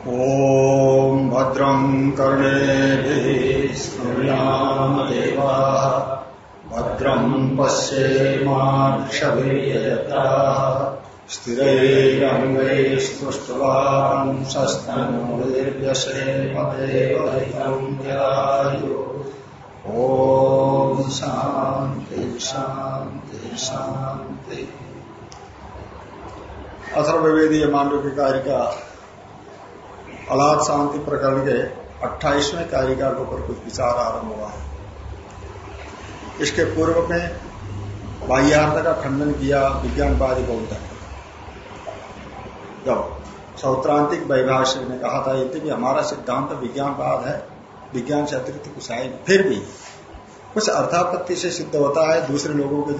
ॐ भद्रं कर्णेभिः श्रृणामदेवाः भद्रं पश्येमाक्षभिर्यजत्राः स्थिरैरङ्गैस्तुष्ट्वान् सस्तनोर्व्यसेमदेवहितं ध्यायो ॐ शान्ति शान्ति शान्ति। अथर्ववेदीय मांडव्य कार्य का अलाद शांति प्रकरण के 28वें कारिका के ऊपर कुछ विचार आरंभ हुआ है। इसके पूर्व में बाह्यार्थ का खंडन किया विज्ञानवादी बौद्ध। जब सौत्रांतिक वैभाष्य ने कहा था यदि भी हमारा सिद्धांत विज्ञानवाद है, विज्ञान से अतिरिक्त कुछ है फिर भी कुछ अर्थापत्ति से सिद्ध होता है, दूसरे लोगों के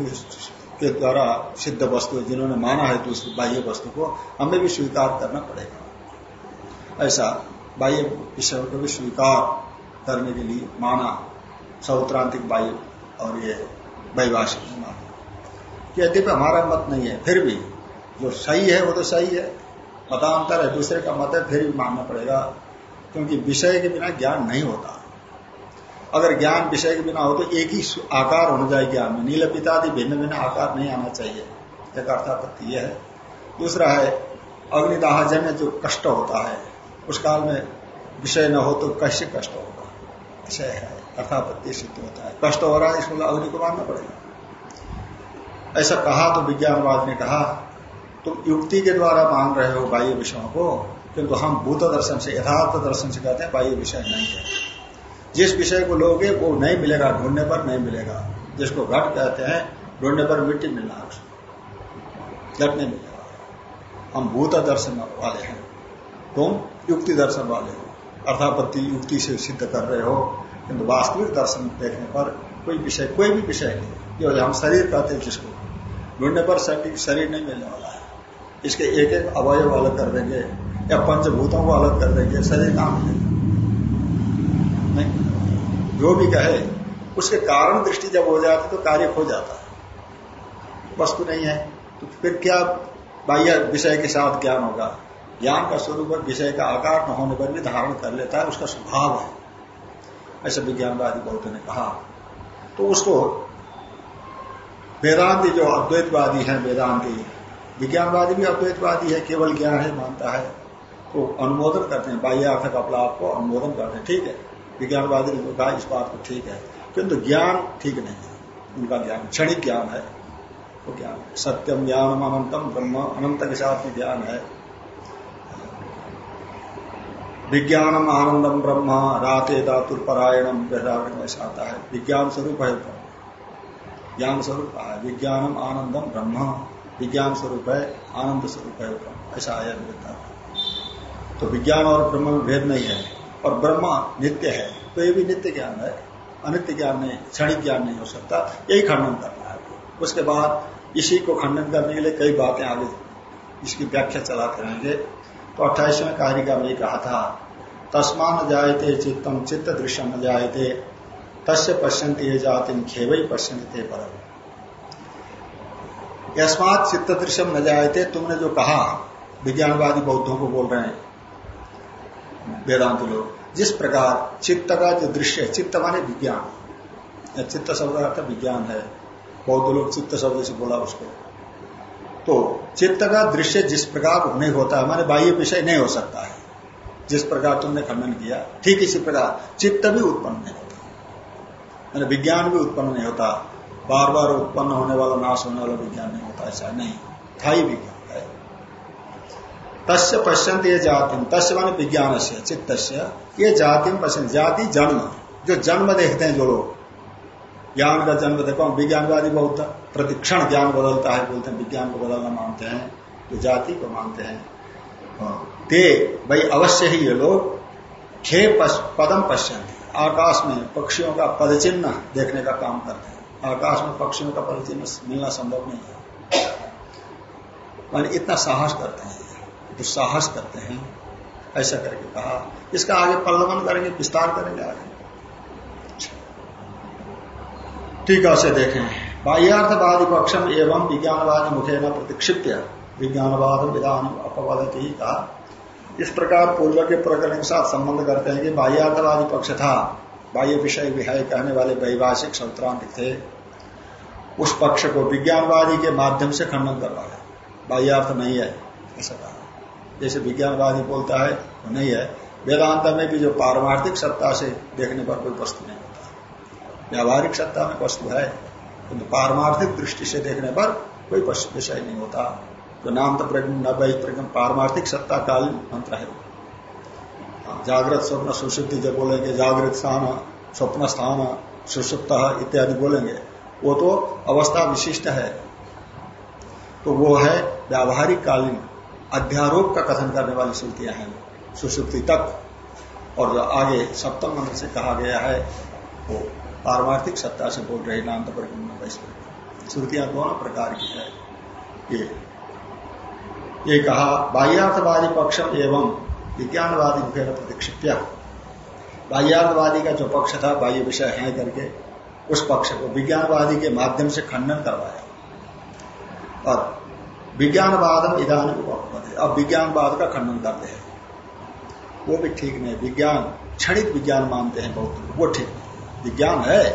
के द्वारा सिद्ध वस्तु जिन्होंने माना है दूसरी बाह्य वस्तु को, हमें भी स्वीकार करना पड़ेगा। ऐसा बाह्य विषयों को भी स्वीकार करने के लिए माना सौत्रांतिक बाह्य और ये वैवासिक माना। यद्यपि हमारा मत नहीं है, फिर भी जो सही है वो तो सही है। मतांतर है, दूसरे का मत है, फिर भी मानना पड़ेगा, क्योंकि विषय के बिना ज्ञान नहीं होता। अगर ज्ञान विषय के बिना हो तो एक ही आकार होना चाहिए ज्ञान में। नील पितादि भिन्न भिन्न आकार नहीं आना चाहिए। एक अर्थापत्ति यह है। दूसरा है, अग्निदाहजन्य जो कष्ट होता है उस काल में विषय न हो तो कैसे कष्ट होगा? विषय है, अर्थापत्ति सिद्ध होता है। कष्ट हो रहा है, इसमें अग्नि को मानना पड़ेगा। ऐसा कहा तो विज्ञानवाद ने कहा, तुम युक्ति के द्वारा मान रहे हो बाह्य विषयों को, किंतु हम भूत दर्शन से, यथार्थ दर्शन से कहते हैं, बाह्य विषय नहीं है। जिस विषय को लोगे, वो नहीं मिलेगा, ढूँढने पर नहीं मिलेगा। जिसको घट कहते हैं, ढूँढने पर मिट्टी मिलना घट नहीं मिलेगा। हम भूत दर्शन वाले हैं। तुम युक्ति दर्शन वाले हो, अर्थापत्ति युक्ति से सिद्ध कर रहे हो, किंतु वास्तविक दर्शन देखने पर कोई विषय, कोई भी विषय नहीं। जो हम शरीर कहते हैं जिसको ढूँढने पर शरीर नहीं मिलने वाला है। इसके एक एक अवयव अलग कर देंगे, या पंचभूतों को अलग कर देंगे, शरीर काम नहीं। जो भी कहे, उसके कारण दृष्टि जब हो जाती तो कार्य खो जाता है। वस्तु नहीं है तो फिर क्या बाह्य विषय के साथ ज्ञान होगा? ज्ञान का स्वरूप विषय का आकार न होने पर भी धारण कर लेता है, उसका स्वभाव है। ऐसा विज्ञानवादी बौद्ध ने कहा। तो उसको वेदांति जो अद्वैतवादी है, वेदांति, विज्ञानवादी भी अद्वैतवादी है, केवल ज्ञान है मानता है तो अनुमोदन करते हैं बाह्य अर्थ का अपलाप को अनुमोदन करते हैं। ठीक है, विज्ञानवादी ने कहा, इस बात को ठीक है, किंतु ज्ञान ठीक नहीं है। उनका ज्ञान, क्षणिक ज्ञान है, वो ज्ञान सत्यम ज्ञान अनंतम ब्रह्म, अनंत के साथ में ज्ञान है। विज्ञानम आनंदम ब्रह्म, राते धातुपरायणम वेदागण में आता है विज्ञान स्वरूप है ब्रह्म। ज्ञान स्वरूप है विज्ञानम आनंदम ब्रह्म। विज्ञान स्वरूप है आनंद स्वरूप है ब्रह्म। ऐसा आया मिलता तो विज्ञान और ब्रह्म में भेद नहीं है और ब्रह्म नित्य है। तो ये भी नित्य ज्ञान है। अनित्य ज्ञान नहीं, क्षणिक ज्ञान नहीं हो सकता। यही खंडन करना है। उसके बाद इसी को खंडन करने के लिए कई बातें आगे इसकी व्याख्या चलाते रहेंगे। तो अट्ठाईसवें कारिका में कहा था तस्मान जायते चित्तम चित्त दृश्य न जायते। तस्य पश्यंत ये जाति, खेव पश्यंत थे पर यस्मात चित्त दृश्य न जायते, तुमने जो कहा, विज्ञानवादी बौद्धों को बोल रहे हैं, वेदांत लोग, जिस प्रकार चित्त का जो दृश्य है, चित्त माने विज्ञान। चित्त शब्द का अर्थ विज्ञान है। बौद्ध लोग चित्त शब्द से बोला उसको। तो चित्त का दृश्य जिस प्रकार नहीं होता है हमारे बाह्य विषय नहीं हो सकता है। जिस प्रकार तुमने खंडन किया, ठीक इसी प्रकार चित्त भी उत्पन्न नहीं होता। मैंने विज्ञान भी उत्पन्न नहीं होता। बार बार उत्पन्न होने वाला, नाश होने वाला विज्ञान नहीं होता, ऐसा नहीं। स्थायी विज्ञान है। तस्य पश्यंत ये जाति, तस्य माने विज्ञान से चित्त ये जाति पश्यंत जाति जन्म, जो जन्म देखते हैं जो लोग। ज्ञान का जन्म देखो विज्ञानवादी बहुत प्रतिक्षण ज्ञान बदलता है, बोलते हैं, विज्ञान को बदलना मानते हैं। तो जाति को मानते हाँ। ते भाई अवश्य ही ये लोग खे पदम पश्चिम आकाश में पक्षियों का पद चिन्ह देखने का काम करते हैं। आकाश में पक्षियों का पद चिन्ह मिलना संभव नहीं है। मान इतना साहस करते हैं तो साहस करते हैं, ऐसा करके कहा, इसका आगे प्रलमन करेंगे, विस्तार करेंगे आगे। टीका से देखें। बाह्यार्थवादी पक्षम एवं विज्ञानवाद मुखे न प्रतिक्षिप्य। विज्ञानवाद विधान अपवादती कहा इस प्रकार पूर्व के प्रकरण के साथ संबंध करते हैं कि बाह्यार्थवादी पक्ष था। बाह्य विषय विहाय कहने वाले वैभाषिक सौत्रांत थे। उस पक्ष को विज्ञानवादी के माध्यम से खंडन करवाया बाह्यार्थ नहीं है, ऐसा कहा। जैसे विज्ञानवादी बोलता है, वो नहीं है। वेदांत में भी जो पारमार्थिक सत्ता से देखने पर कोई वस्तु नहीं होता। व्यावहारिक सत्ता में वस्तु है, किंतु पारमार्थिक दृष्टि से देखने पर कोई विषय नहीं होता। जो नाम तो प्रज्ञ न प्रज्ञ पारमार्थिक सत्ता कालीन मंत्र है। हाँ, जागृत स्वप्न सुशुद्धि जब बोलेंगे जागृत स्थान स्वप्न स्थान सुसुप्त इत्यादि बोलेंगे। वो तो अवस्था विशिष्ट है। तो वो है व्यावहारिक कालीन अध्यारोप का कथन करने वाली श्रुतियाँ हैं। सुसुप्ति तक और आगे सप्तम मंत्र से कहा गया है वो पारमार्थिक सत्ता से बोल रहे नाम तो श्रुतियाँ दोनों प्रकार की है। ये ये कहा, बाह्यार्थवादी पक्षम एवं विज्ञानवादी मुखेर प्रतिक्षिप्या बाह्यार्थवादी का जो पक्ष था, बाह्य विषय है करके, उस पक्ष को विज्ञानवादी के माध्यम से खंडन करवाया। और विज्ञानवाद इधान अब विज्ञानवाद का खंडन करते हैं। वो भी ठीक नहीं, विज्ञान, क्षणिक विज्ञान मानते हैं बहुत लोग, वो ठीक विज्ञान है,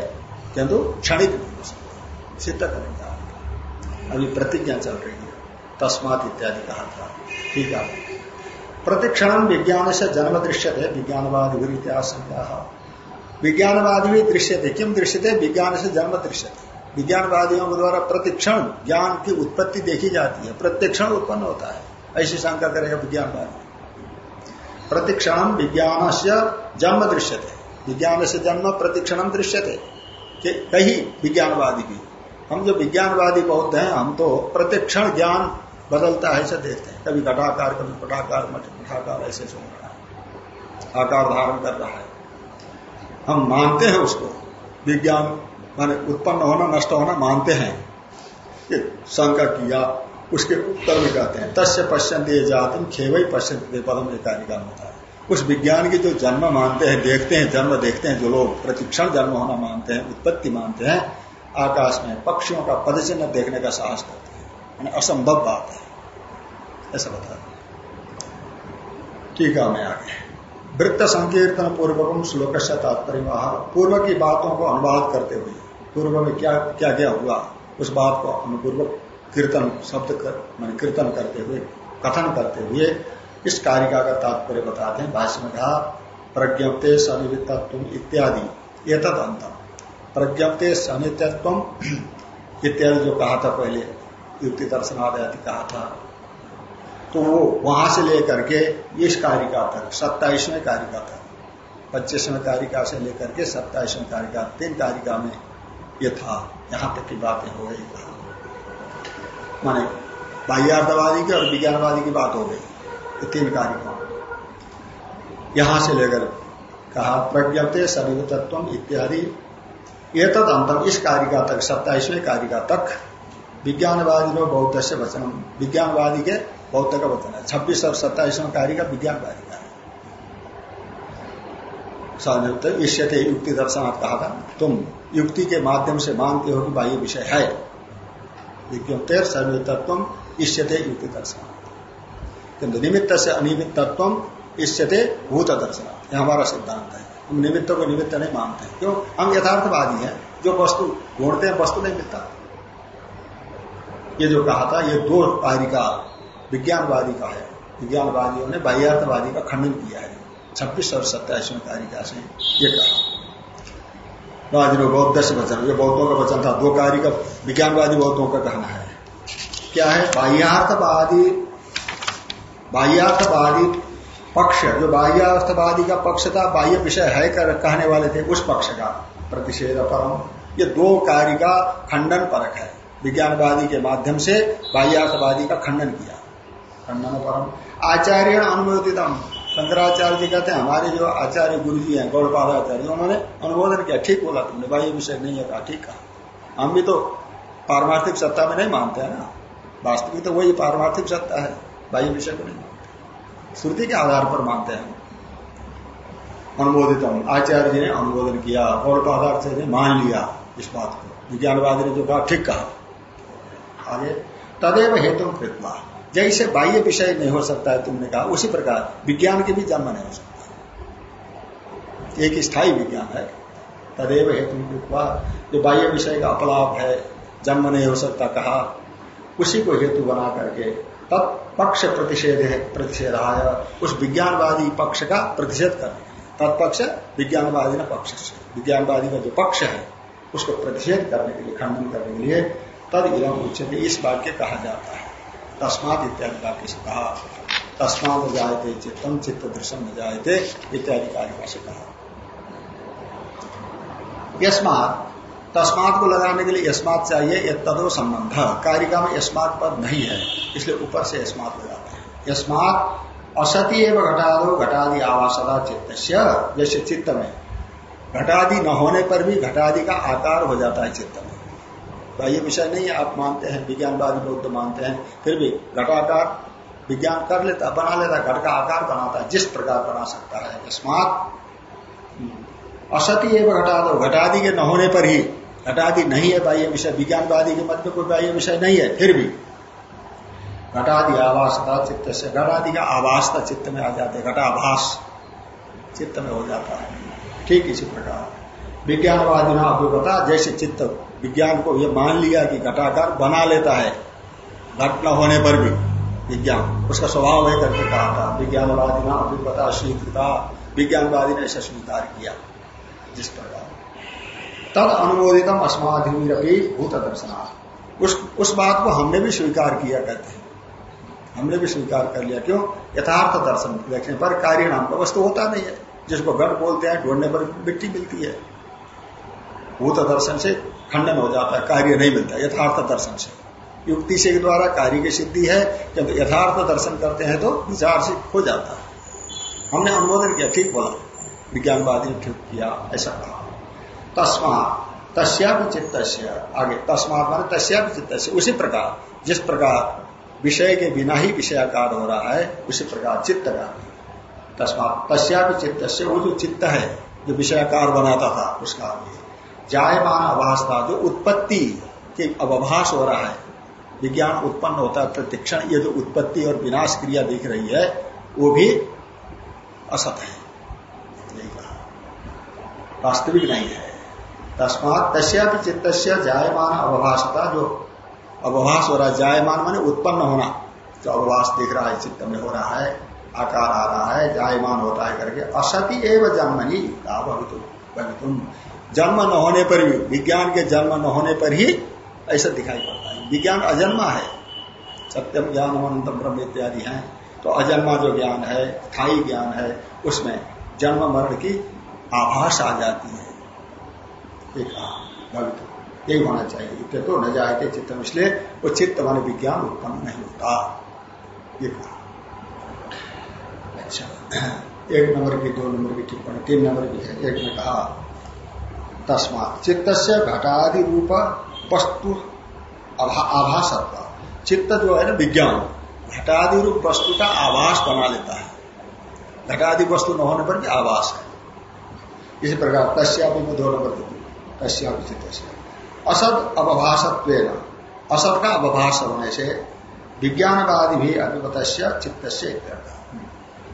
किंतु क्षणिक नहीं हो सकता। सिद्ध करेंगे अभी प्रतिज्ञा चल रही है। तस्मात इत्यादि कहा था। ठीक है। प्रतिक्षण विज्ञान से जन्म दृश्य थे विज्ञानवाद इतिहास विज्ञानवादी भी दृश्य थे किम दृश्य थे विज्ञान से जन्म दृश्य थे विज्ञानवादियों के द्वारा प्रतिक्षण ज्ञान की उत्पत्ति देखी जाती है। प्रतिक्षण उत्पन्न होता है। ऐसी शंका करेगा विज्ञानवादी। प्रतिक्षण विज्ञान से जन्म दृश्य थे विज्ञान से जन्म प्रतिक्षण दृश्य थे कहीं विज्ञानवादी भी। हम जो विज्ञानवादी बौद्ध हैं, हम तो प्रतिक्षण ज्ञान बदलता है, ऐसे देखते हैं। कभी घटाकार, कभी पटाकार मठाकार ऐसे सुन रहा है। आकार धारण कर रहा है। हम मानते हैं उसको। विज्ञान माने उत्पन्न होना, नष्ट होना मानते हैं। ये शंका किया, उसके उत्तर में कहते हैं, तस्य पश्चिम जाति खेवई पश्चिम पदम एकाधिकार होता है। उस विज्ञान की जो जन्म मानते हैं, देखते हैं, जन्म देखते हैं जो लोग, प्रतिक्षण जन्म होना मानते हैं, उत्पत्ति मानते हैं, आकाश में पक्षियों का पदचिन्ह देखने का साहस करते हैं। असंभव बात है। ऐसा बता ठीक है मैं आगे। वृत्त संकीर्तन पूर्वकम श्लोक से तात्पर्य पूर्व की बातों को अनुवाद करते हुए, पूर्व में क्या क्या क्या हुआ, उस बात को अनुपूर्वक कीर्तन, शब्द कर, मान कीर्तन करते हुए, कथन करते हुए, इस कारिका का तात्पर्य बताते हैं भाष्य में कहा प्रज्ञप्ते सनिवित्व इत्यादि ये तद अंत प्रज्ञप्ते सनित्व इत्यादि जो कहा था पहले युक्ति दर्शन आदि कहा था। तो वो वहाँ से लेकर के इस कारिका तक, सत्ताईसवें कारिका तक, पच्चीसवें कारिका से लेकर के सत्ताईसवें कारिका, तीन कारिका में ये था। यहाँ तक की बातें हो गई माने बाह्यार्थवादी की और विज्ञानवादी की बात हो गई, ये तीन कार्यक्रम यहाँ से लेकर कहा प्रज्ञप्ते सदैव तत्व इत्यादि। ये तद अंतम इस कारिका तक, सत्ताईसवें कारिका तक विज्ञानवादी में बौद्ध से वचन। विज्ञानवादी के बौद्ध का वचन है छब्बीस और सत्ताईसवें का विज्ञानवादी का है ईष्यते युक्ति दर्शन कहा था तुम युक्ति के माध्यम से मानते हो कि बाह्य विषय है। विज्ञप्ते सर्वतत्व ईष्यते युक्ति दर्शन किंतु निमित्त से अनिमित तत्व इससे भूत दर्शन यह हमारा सिद्धांत है। हम निमित्त को निमित्त नहीं मानते। क्यों? हम यथार्थवादी हैं। जो वस्तु ढूंढते हैं, वस्तु नहीं मिलता। ये जो कहा था, ये दो कारिका विज्ञानवादी का है। विज्ञानवादियों ने बाह्यार्थवादी का खंडन किया है। छब्बीस और सत्ताईसवें कारिका से ये कहा। राजनो बौद्ध से वचन ये बौद्धों का वचन था, दो कार्य का, विज्ञानवादी बौद्धों का कहना है। क्या है? बाह्यार्थवादी बाह्यार्थवादी पक्ष, जो बाह्यार्थवादी का पक्ष था, बाह्य विषय है कर, कहने वाले थे उस पक्ष का प्रतिषेध परम ये दो कार्य का खंडन परक है। विज्ञानवादी के माध्यम से बाह्यार्थवादी का खंडन किया। खंडन परम आचार्य अनुमोदित शंकराचार्य जी कहते हैं, हमारे जो आचार्य गुरु जी हैं गौड़पाल आचार्य उन्होंने अनुमोदन किया। ठीक बोला तुमने, बाह्य विषय नहीं है कहा, ठीक कहा। हम भी तो पारमार्थिक सत्ता में नहीं मानते हैं ना। वास्तविक तो वही पारमार्थिक सत्ता है, बाह्य विषय को नहीं मानते। श्रुति के आधार पर मानते हैं अनुमोदित आचार्य जी ने अनुमोदन किया और आधार से मान लिया इस बात को। विज्ञानवादी ने जो कहा, ठीक कहा। आगे तदेव हेतु कृतवा। जैसे बाह्य विषय नहीं हो सकता है, तुमने कहा, उसी प्रकार विज्ञान के भी जन्म नहीं हो सकता। एक स्थायी विज्ञान है, तदेव हेतु कृतवा, जो बाह्य विषय का अपलाप है, जन्म नहीं हो सकता कहा, उसी को हेतु बना करके तत्पक्ष प्रतिषेध है प्रतिषेध उस विज्ञानवादी पक्ष का प्रतिषेध करने। तत्पक्ष विज्ञानवादी न पक्ष। विज्ञानवादी का जो पक्ष है, उसको प्रतिषेध करने के लिए, खंडन करने के लिए तद इलम उच्चते इस वाक्य कहा जाता है। तस्मात इत्यादि वाक्य से कहा। तस्मात जायते चित्तम चित्त दृश्यम न जायते इत्यादि कार्य से कहा। यस्मात, तस्मात को लगाने के लिए यस्मात चाहिए यह तदो संबंध। कारिका में यस्मात पद नहीं है, इसलिए ऊपर से यस्मात लगाते हैं। यस्मात, असती एवं घटादो घटादि आवासदा चित्त जैसे चित्त में। घटादि न होने पर भी घटादि का आकार हो जाता है चित्त बाह्य विषय नहीं आप मानते हैं, विज्ञानवादी बौद्ध मानते हैं, फिर भी घटाकार विज्ञान कर लेता, बना लेता घट का आकार बनाता है, जिस प्रकार बना सकता है अस्मात असती एवं घटा दो, घटादि के न होने पर ही, घटादि नहीं है बाह्य विषय, विज्ञानवादी के मत में कोई बाह्य विषय नहीं है, फिर भी। घटादि आवास था चित्त से, घटादि का आवास था चित्त में आ जाते घटाभास चित्त में हो जाता है। ठीक इसी प्रकार। विज्ञानवादी ने आपको अभिगता जैसे चित्त विज्ञान को यह मान लिया कि घटाकार बना लेता है। घट न होने पर भी विज्ञान। उसका स्वभाव है करके कहा था। विज्ञानवादी ना अभिगता स्वीकृता विज्ञानवादी ने ऐसा स्वीकार किया। जिस प्रकार। तद अनुमोदितम अस्माधि भूत दर्शना उस उस बात को हमने भी स्वीकार किया कहते हैं। हमने भी स्वीकार कर लिया। क्यों? यथार्थ दर्शन देखने पर कार्य नाम का वस्तु होता नहीं है। जिसको घट बोलते हैं, ढूँढने पर मिट्टी मिलती है। भूत दर्शन से खंडन हो जाता है कार्य नहीं मिलता, यथार्थ दर्शन से। युक्ति से द्वारा कार्य की सिद्धि है, जब यथार्थ दर्शन करते हैं तो विचार से हो जाता है। हमने अनुमोदन किया, ठीक बोला। विज्ञानवादी ने ठीक किया, ऐसा कहा। तस्मात तस्या भी चित्त आगे, तस्मात माने तस्या भी चित्त उसी प्रकार, जिस प्रकार विषय के बिना ही विषयाकार हो रहा है, उसी प्रकार चित्त का। तस्मात तस्या भी चित्त वो जो चित्त है, जो विषयाकार बनाता था, उसका जायमान अभाषता जो उत्पत्ति के अवभाष हो रहा है, विज्ञान उत्पन्न होता है प्रतिक्षण ये जो उत्पत्ति और विनाश क्रिया दिख रही है, वो भी असत है। वास्तविक नहीं है। तस्मात तस्या चित्त जायमान अवभाषता जो अवभाष हो रहा है, जायमान माने उत्पन्न होना, जो अवभाष दिख रहा है, चित्त में हो रहा है, आकार आ रहा है, जायमान होता है करके, असति एवं जन्म ही भवितुम जन्म न होने पर भी, विज्ञान के जन्म न होने पर ही ऐसा दिखाई पड़ता है। विज्ञान अजन्मा है। सत्यम ज्ञान अनंतम ब्रह्म इत्यादि है। तो अजन्मा जो ज्ञान है, स्थायी ज्ञान है, उसमें जन्म मरण की आभास आ जाती है। यही होना चाहिए। इतने तो न जाए चित्त इसलिए वो चित्त मान विज्ञान उत्पन्न नहीं होता। ये कहा। अच्छा। एक नंबर की, दो नंबर की टिप्पणी, तीन नंबर की है। एक ने कहा तस्मात। चित्त से घटादि रूप वस्तु आभासत्व। चित्त जो है ना, विज्ञान। घटादि रूप वस्तु का आभास बना लेता है। घटादि वस्तु न होने पर भी आभास है। इसी प्रकार तस्या भी दो नंबर असत अवभाषत्व असत का अवभाष होने से विज्ञानवादी भी अभिमत चित्त से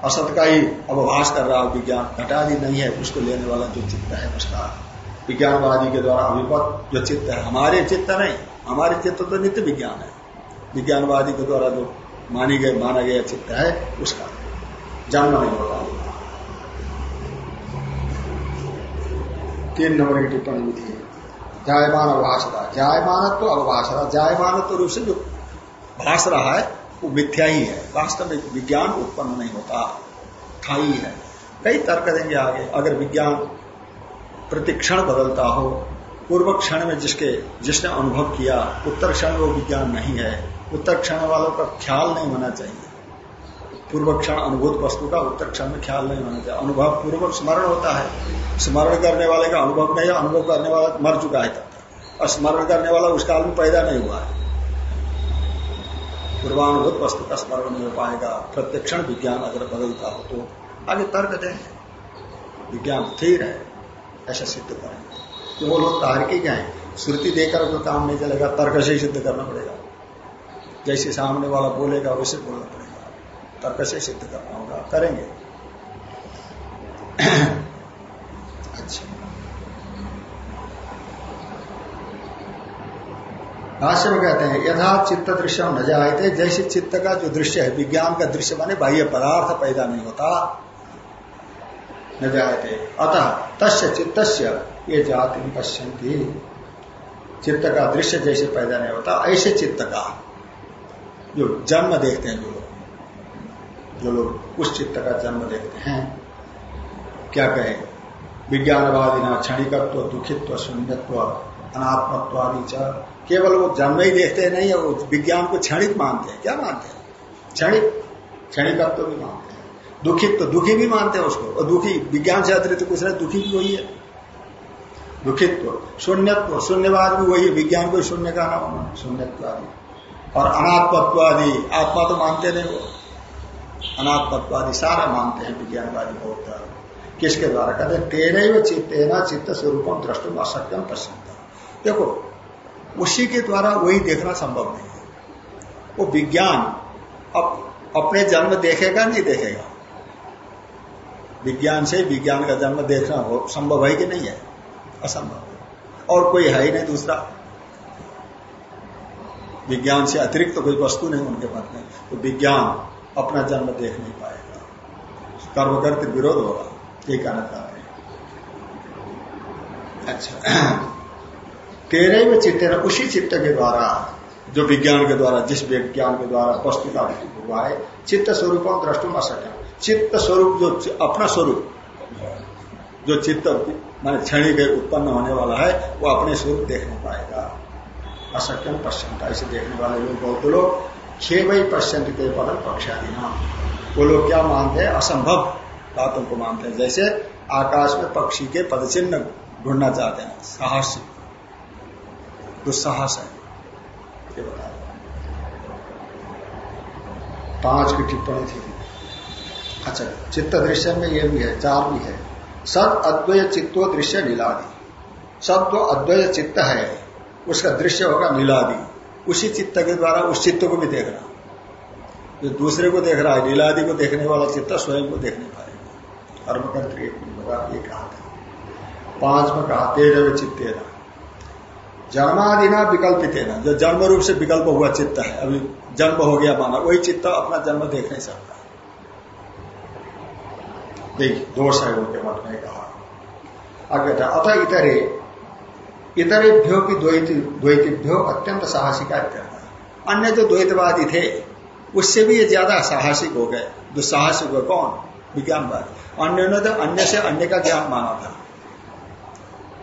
असत का ही अवभाष कर रहा विज्ञान। घटादि नहीं है, उसको लेने वाला जो चित्त है, उसका विज्ञानवादी के द्वारा अभिमत जो चित्त है, हमारे चित्त नहीं, हमारे चित्त तो नित्य विज्ञान है। विज्ञानवादी के द्वारा जो मानी गए, माना गया चित्त है, उसका जन्म नहीं होता। तीन नंबर की टिप्पणी थी। जायमान अवभाषता जायमान तो अवभाषा जायमान तो रूप से जो भाष रहा है, वो मिथ्या ही है। वास्तव में विज्ञान उत्पन्न नहीं होता। स्थायी है। कई तर्क देंगे आगे। अगर विज्ञान प्रतिक्षण बदलता हो। पूर्व क्षण में जिसके, जिसने अनुभव किया, उत्तर क्षण वो विज्ञान नहीं है। उत्तर क्षण वालों का ख्याल नहीं होना चाहिए। पूर्व क्षण अनुभूत वस्तु का उत्तर क्षण में ख्याल नहीं होना चाहिए। अनुभव पूर्व स्मरण होता है। स्मरण करने वाले का अनुभव नहीं, अनुभव करने वाला मर चुका है तब और स्मरण करने वाला उस काल में पैदा नहीं हुआ है। पूर्वानुभूत वस्तु का स्मरण नहीं हो पाएगा। प्रत्यक्षण विज्ञान अगर बदलता हो तो। आगे तर्क दें। विज्ञान स्थिर है। ऐसा सिद्ध करेंगे तो वो लोग तार्किक हैं? श्रुति देकर कोई काम नहीं चलेगा तर्क से सिद्ध करना पड़ेगा। जैसे सामने वाला बोलेगा, वैसे बोलना पड़ेगा। तर्क से सिद्ध करना होगा। करेंगे। अच्छा। भाष्य में कहते हैं, यथा चित्त दृश्य न जाए जैसे चित्त का जो दृश्य है, विज्ञान का दृश्य माने बाह्य पदार्थ पैदा नहीं होता। न जाए अतः तस्य चित्त ये जाति पश्यंती चित्त का दृश्य जैसे पैदा नहीं होता, ऐसे चित्त का जो जन्म देखते हैं जो लोग। जो लोग उस चित्त का जन्म देखते हैं। क्या कहे? विज्ञानवादी ना क्षणिकत्व, दुखित्व, शून्यत्व, अनात्मत्व अनात्मत्वादी केवल वो जन्म ही देखते नहीं है वो विज्ञान को क्षणिक मानते हैं। क्या मानते हैं? क्षणिक, क्षणिकत्व भी मानते हैं। दुखित तो दुखी भी मानते हैं उसको। और दुखी विज्ञान से अतिरिक्त कुछ नहीं दुखी भी वही है। दुखित्व शून्यत्व शून्यवाद भी वही है विज्ञान को शून्य का नाम शून्यत्व आदि और अनात्मत्वादि आत्मा तो मानते नहीं वो। अनात्मत्वादि सारा मानते हैं विज्ञानवादी बहुत किसके द्वारा? कहते हैं तेरे चित्तेना चित्त स्वरूपम द्रष्टुम असत्यम पश्चिम देखो उसी के द्वारा वही देखना संभव नहीं है। वो विज्ञान अप, अपने जन्म देखेगा नहीं देखेगा? विज्ञान से विज्ञान का जन्म देखना हो, संभव है कि नहीं है? असंभव और कोई है ही नहीं दूसरा। विज्ञान से अतिरिक्त तो कोई वस्तु नहीं, उनके मत में तो विज्ञान अपना जन्म देख नहीं पाएगा। करते विरोध होगा, ये कहना चाहते हैं। अच्छा। तेरे में चित्त उसी चित्त के द्वारा, जो विज्ञान के द्वारा, जिस विज्ञान के द्वारा वस्तु का हुआ है, चित्त स्वरूप द्रष्टुम असक्य चित्त स्वरूप, जो अपना स्वरूप, जो चित्त मान क्षणिक उत्पन्न होने वाला है, वो अपने स्वरूप देख नहीं पाएगा। असक्यम पश्चिमता ऐसे देखने वाले लोग बहुत लोग छह वही पश्चिम के पदम पक्षादि नाम वो लोग क्या मानते हैं? असंभव बातों को मानते हैं। जैसे आकाश में पक्षी के पदचिन्ह ढूंढना चाहते हैं। साहस। दुस्साहस है। ये बता पाँच की टिप्पणी थी। अच्छा चित्त दृश्य में ये भी है, चार भी है। सद अद्वय चित्तो दृश्य नीलादि। सद तो अद्वय चित्त है, उसका दृश्य होगा नीलादि। उसी चित्त के द्वारा, उस चित्त को भी देखना। जो दूसरे को देख रहा है, नीलादि को देखने वाला चित्त स्वयं को देखने पाएगा। ये कहा था। पाँच में कहा, तेज विकल्पित है ना जो जन्म रूप से विकल्प हुआ चित्त है, अभी जन्म हो गया माना वही चित्त अपना जन्म देख नहीं सकता। दोष है उनके मत में कहा। आगे था, अतः इतरे इतरेभ्यो की द्वैतिभ्यो अत्यंत साहसिक अन्य जो द्वैतवादी थे, उससे भी ये ज़्यादा साहसिक हो गए। जो साहसिक हो कौन? विज्ञानवादी। अन्य तो अन्य से अन्य का ज्ञान माना था।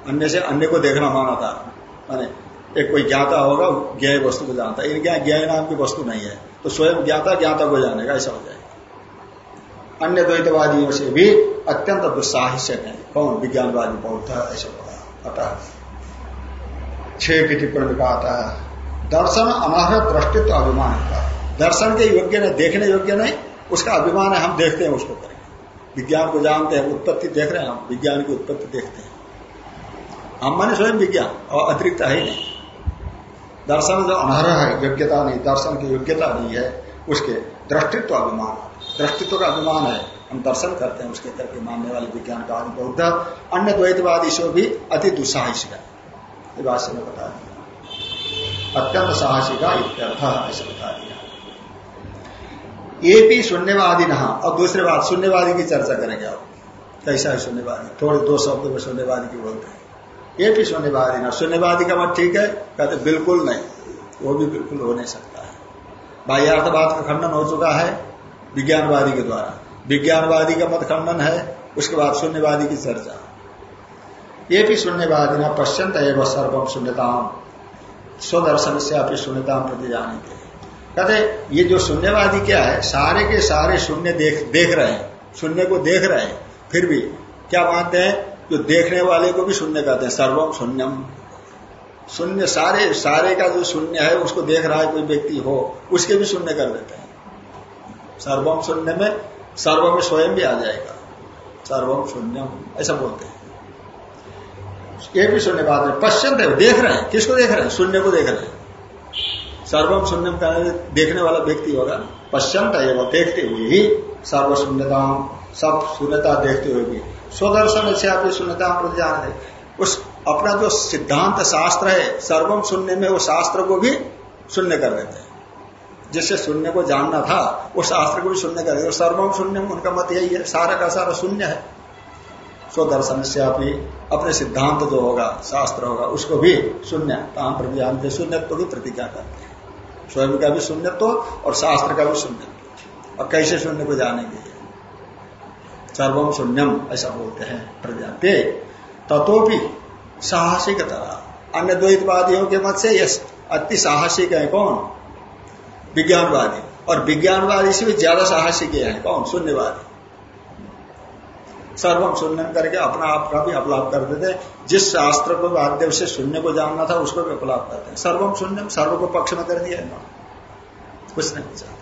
अन्य से अन्य को देखना माना था। माने, एक कोई ज्ञाता होगा, ज्ञाय वस्तु को जानता है। ज्ञाय नाम की वस्तु नहीं है तो स्वयं ज्ञाता ज्ञाता को जानेगा ऐसा हो जाएगा अन्य द्वैतवादियों से भी अत्यंत दुस्साहिष्य है। कौन? विज्ञानवादी, बौद्ध, ऐसा होगा अतः छह की टिप्पणी का आता है दर्शन अनाह दृष्टित्व अभिमान का। दर्शन के योग्य नहीं, देखने योग्य नहीं, उसका अभिमान है, हम देखते हैं, उसको करेंगे। विज्ञान को जानते हैं, उत्पत्ति देख रहे हैं हम, विज्ञान की उत्पत्ति देखते हैं। हम माने स्वयं विज्ञान, और अतिरिक्त है नहीं। दर्शन जो अनहर है, योग्यता नहीं, दर्शन की योग्यता नहीं है, उसके दृष्टित्व अभिमान दृष्टित्व का अभिमान है। हम दर्शन करते हैं उसके तरफ़ मानने वाले विज्ञान का बौद्ध अन्य द्वैतवादी से भी अति दुस्साहसिक है। भाष्य में बता दिया अत्यंत साहसिका इत्यर्थ ऐसे बता दिया। ये भी शून्यवादी नहा और दूसरे बात, शून्यवादी की चर्चा करेंगे आप। कैसा है शून्यवादी? थोड़े दो शब्द में शून्यवादी की बोलते हैं। ये भी शून्यवादी ना, शून्यवादी का मत ठीक है, कहते बिल्कुल नहीं। वो भी बिल्कुल हो नहीं सकता है। बाह्यार्थवाद का खंडन हो चुका है। विज्ञानवादी के द्वारा। विज्ञानवादी का मत खंडन है, उसके बाद शून्यवादी की चर्चा। ये भी शून्यवादी ना पश्चिंत एवं सर्वम शून्यता स्वदर्शन से अपनी शून्यता प्रति जाने के कहते ये जो शून्यवादी क्या है, सारे के सारे शून्य देख देख रहे हैं। शून्य को देख रहे हैं, फिर भी क्या मानते हैं? जो देखने वाले को भी शून्य कहते हैं सर्वम शून्यम। शून्य सारे सारे का जो शून्य है, उसको देख रहा है कोई व्यक्ति हो, उसके भी शून्य कर देते हैं। सर्वम शून्य में सर्व में स्वयं भी आ जाएगा। सर्वम शून्यम ऐसा बोलते हैं। ये भी शून्य बात है। पश्चिम देख रहे हैं। किसको देख रहे हैं? शून्य को देख रहे हैं। सर्वम शून्यम का देखने वाला व्यक्ति होगा। पश्चंत वो देखते हुए ही सर्व शून्यता सब शून्यता देखते हुए भी। स्वदर्शन से आप शून्यता प्रति जान है उस अपना जो सिद्धांत शास्त्र है सर्वम शून्य में वो शास्त्र को भी शून्य कर देते हैं। जिससे शून्य को जानना था, वो शास्त्र को भी शून्य कर देते सर्वम शून्य, उनका मत यही है। सारा का सारा शून्य है। स्वदर्शन से अपनी अपने सिद्धांत जो होगा, शास्त्र होगा, उसको भी शून्य, काम प्रति जानते, शून्यत्व की प्रतिज्ञा करते हैं। स्वयं का भी शून्यत्व और शास्त्र का भी शून्यत्व। और कैसे शून्य को जानेंगे? सर्वम शून्यम ऐसा बोलते हैं, प्रजाते। तथोपि साहसिक तरह अन्य द्वैतवादियों के मत से यह अति साहसिक है कौन? विज्ञानवादी। और विज्ञानवादी से भी ज़्यादा साहसिक है। कौन? शून्यवादी। सर्वम शून्य करके अपना आप का भी अपलाप कर देते। जिस शास्त्र को वाद्य से शून्य को जानना था, उसको भी अपलाप करते हैं सर्वम शून्य, सर्व को पक्ष में कर दिया। कुछ नहीं चाहते।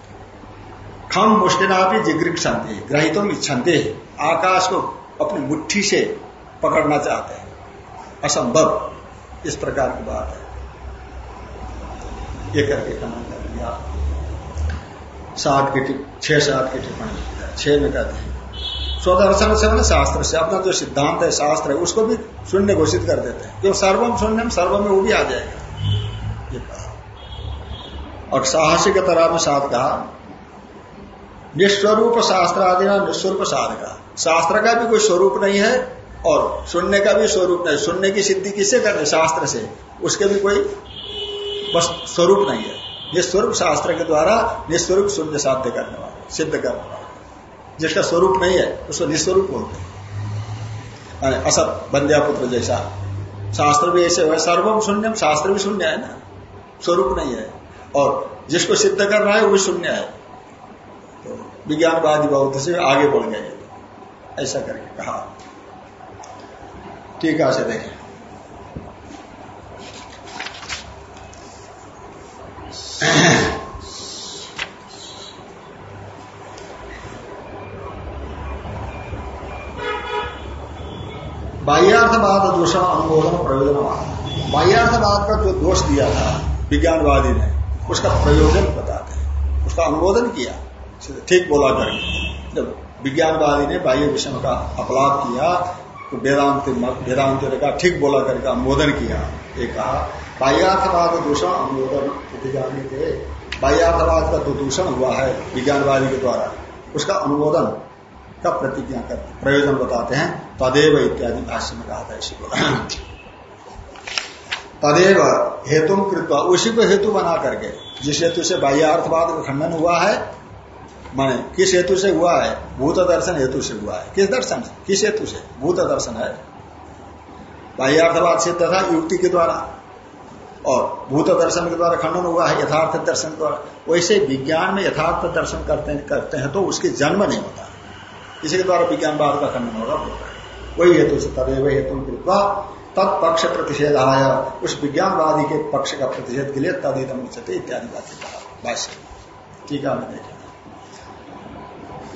खम मुष्टिना भी जिग्रिक शांति ग्रहितों इच्छन्ते। आकाश को अपनी मुट्ठी से पकड़ना चाहते हैं। असंभव। इस प्रकार की बात है। ये करके दिया सात की छह सात की टिप्पणी छह में कहते हैं स्वदर्शन से मैंने शास्त्र से, अपना जो सिद्धांत है, शास्त्र है, उसको भी शून्य घोषित कर देते हैं। जो सर्वम शून्यम सर्व में वो भी आ जाएगा। ये कहा और साहसी के तरह में साथ कहा, निस्वरूप शास्त्र आदि ना निस्वरूप साधका शास्त्र का भी कोई स्वरूप नहीं है और शून्य का भी स्वरूप नहीं। शून्य की सिद्धि किससे करते शास्त्र से। उसके भी कोई स्वरूप नहीं है। निस्वरूप शास्त्र के द्वारा निस्वरूप शून्य साध्य करने वाला, सिद्ध करने वाला। जिसका स्वरूप नहीं है, उसको निस्वरूप बोलते हैं। असत, बंध्या पुत्र जैसा। शास्त्र भी ऐसे हुआ, सर्वम शून्यम, शास्त्र भी शून्य है ना? स्वरूप नहीं है। और जिसको सिद्ध कर रहा है, वो शून्य है। तो विज्ञानवादी बहुत से आगे बढ़ गए। ऐसा करके कहा। ठीक है देखें। बाह्यार्थवाद दूषण अनुमोदन प्रयोजन बाह्यार्थवाद का जो दोष दिया था विज्ञानवादी ने, उसका प्रयोजन बताते हैं। उसका अनुमोदन किया। ठीक बोला करके जब विज्ञानवादी ने बाह्य विषयों का अपलाप किया तो वेदांत वेदांत ने कहा, ठीक बोला करके अनुमोदन किया। एक कहा बाह्यार्थवाद दूषण अनुमोदन जाने थे बाह्यार्थवाद का जो दूषण हुआ है विज्ञानवादी के द्वारा। उसका अनुमोदन का प्रतिज्ञा कर प्रयोजन बताते हैं। तदेव इत्यादि भाष्य में कहा था इसी को। तदेव हेतु कृत्वा, उसी को हेतु बना करके, जिस हेतु से बाह्यार्थवाद का खंडन हुआ है, माने किस हेतु से हुआ है? भूत दर्शन हेतु से हुआ है। किस दर्शन किस हेतु से? भूत दर्शन है। बाह्यार्थवाद सिद्ध था युक्ति के द्वारा। और भूत दर्शन के द्वारा खंडन हुआ है, यथार्थ दर्शन द्वारा वैसे विज्ञान में यथार्थ दर्शन करते करते हैं तो उसके जन्म नहीं होता। इसी के द्वारा विज्ञानवाद का खंडन होगा वही हेतु से तदेव हेतु कृपा तत्पक्ष प्रतिषेध आया उस विज्ञानवादी के पक्ष का प्रतिषेध के लिए तदिदम उच्चते इत्यादि बातें कहा। में देखें।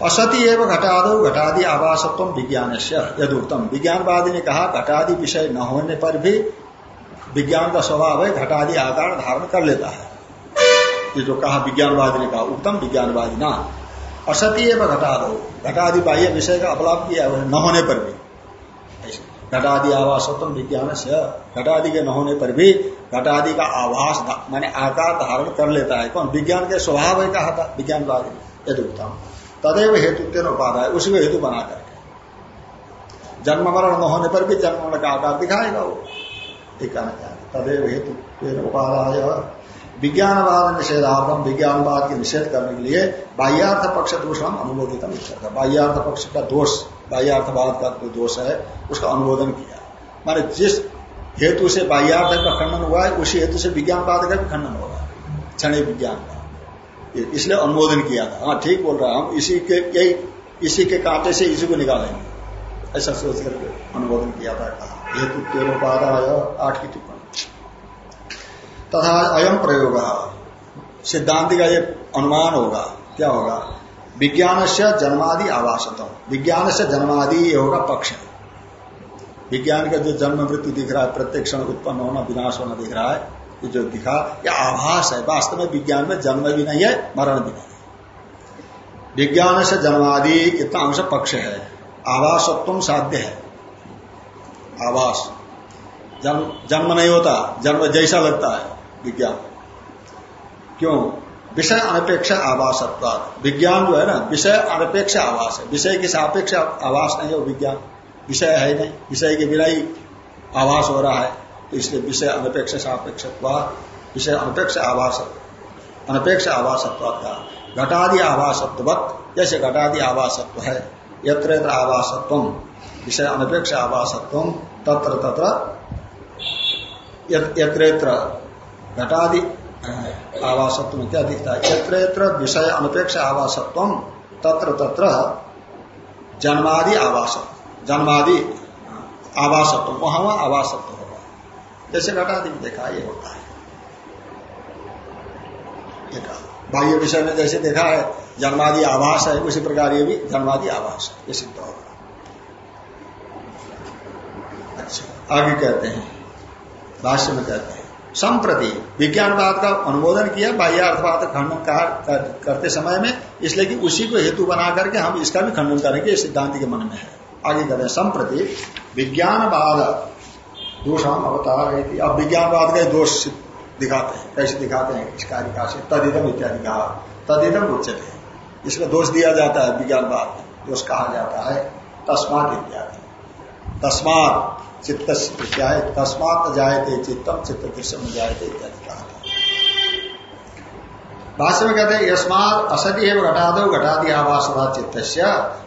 असति एवं घटादो घटादि आवासत्व विज्ञान से यदुक्तम। विज्ञानवादी ने कहा, घटादि विषय न होने पर भी विज्ञान का स्वभाव है, घटादि आकार धारण कर लेता है। ये जो कहा विज्ञानवादी ने कहा, उत्तम विज्ञानवादी ना। असती एवं घटादो घटादि बाह्य विषय का अपलाप किया है, न होने पर भी। घटादि आवासत्व विज्ञान से। घटादि के न होने पर भी, घटादि का आवास माने आकार धारण कर लेता है। कौन? विज्ञान के स्वभाव है कहा था, विज्ञानवादी यदि उत्तम। तदेव हेतु तेन उपाधा है उसी हेतु बना करके। जन्म मरण न होने पर भी जन्म का आकार दिखाएगा वो। तदेव हेतु उपाधाय विज्ञानवाद निषेधार्थम विज्ञानवाद के निषेध करने के लिए बाह्यार्थ पक्ष दूषण अनुमोदित बाह्यार्थ पक्ष का दोष बाह्यार्थवाद का जो दोष है, उसका अनुमोदन किया। माने जिस हेतु से बाह्यार्थ का खंडन हुआ है, उसी हेतु से विज्ञानवाद का भी खंडन होगा क्षण विज्ञान का इसलिए अनुमोदन किया था। हाँ ठीक बोल रहा हम इसी के, यही, इसी के कांटे से इसी को निकालेंगे। ऐसा सोच करके अनुमोदन किया था। कहा हेतु तेरोपादाय आठ की टिप्पणी। तथा अयम प्रयोग। सिद्धांति का ये अनुमान होगा, क्या होगा? विज्ञान से जन्मादि आवासतम विज्ञान से जन्मादि ये होगा पक्ष। विज्ञान का जो जन्म मृत्यु दिख रहा है, प्रत्येक क्षण उत्पन्न होना, विनाश होना दिख रहा है, ये जो दिखा यह आभास है। वास्तव में विज्ञान में जन्म भी नहीं है, मरण भी नहीं है। विज्ञान से जन्मादि इतना अंश पक्ष है। आवासत्व साध्य है। आवास। जन्म जन्म नहीं होता, जन्म जैसा लगता है, विज्ञान। क्यों? विषय अनपेक्ष आवासत्व विज्ञान जो है ना, विषय अनपेक्ष आवास है। विषय के सापेक्ष आवास नहीं है विज्ञान। विषय है नहीं। विषय के बिना ही आवास हो रहा है। तो इसलिए विषय अनपेक्ष सापेक्ष विषय अनपेक्ष आवास अनपेक्ष आवासत्व का घटादि आवासत्वत जैसे घटादि आवासत्व है, यत्र यत्र आवासत्व विषय अनपेक्ष आवासत्व तत्र तत्र यत्र यत्र घटादि आवासत्व है यत्र यत्र विषय अनपेक्ष आवासत्व, तत्र तत्र जन्मादि आवास जन्मादि आवासत्व वहाँ वहाँ आवासत्व। होगा जैसे घटादि में देखा, ये होता है। बाह्य विषय में जैसे देखा है, जन्मादि आवास है, उसी प्रकार ये भी जन्मादि आवास है। ये सिद्ध अच्छा आगे कहते हैं, भाष्य में कहते हैं, संप्रति, विज्ञानवाद का अनुमोदन किया बाह्य अर्थवाद खंडन करते समय में, इसलिए कि उसी को हेतु बना करके हम इसका भी खंडन करेंगे सिद्धांत के मन में है। आगे कहते हैं, संप्रति, विज्ञानवाद दोष हम अवतार है अब विज्ञानवाद का दोष दिखाते हैं, कैसे दिखाते हैं, इस कार्य से, तदिदम इत्यादि कहा तदिदम उच्चते इसमें दोष दिया जाता है, विज्ञानवाद दोष कहा जाता है, तस्मात इत्यादि। तस्मात चित्त है तस्मात जायते चित्तम चित्त दृश्य में जायते इत्यादि कहा भाष्य में कहते हैं, यस्मात असति एवं घटादो घटादि आवास चित्त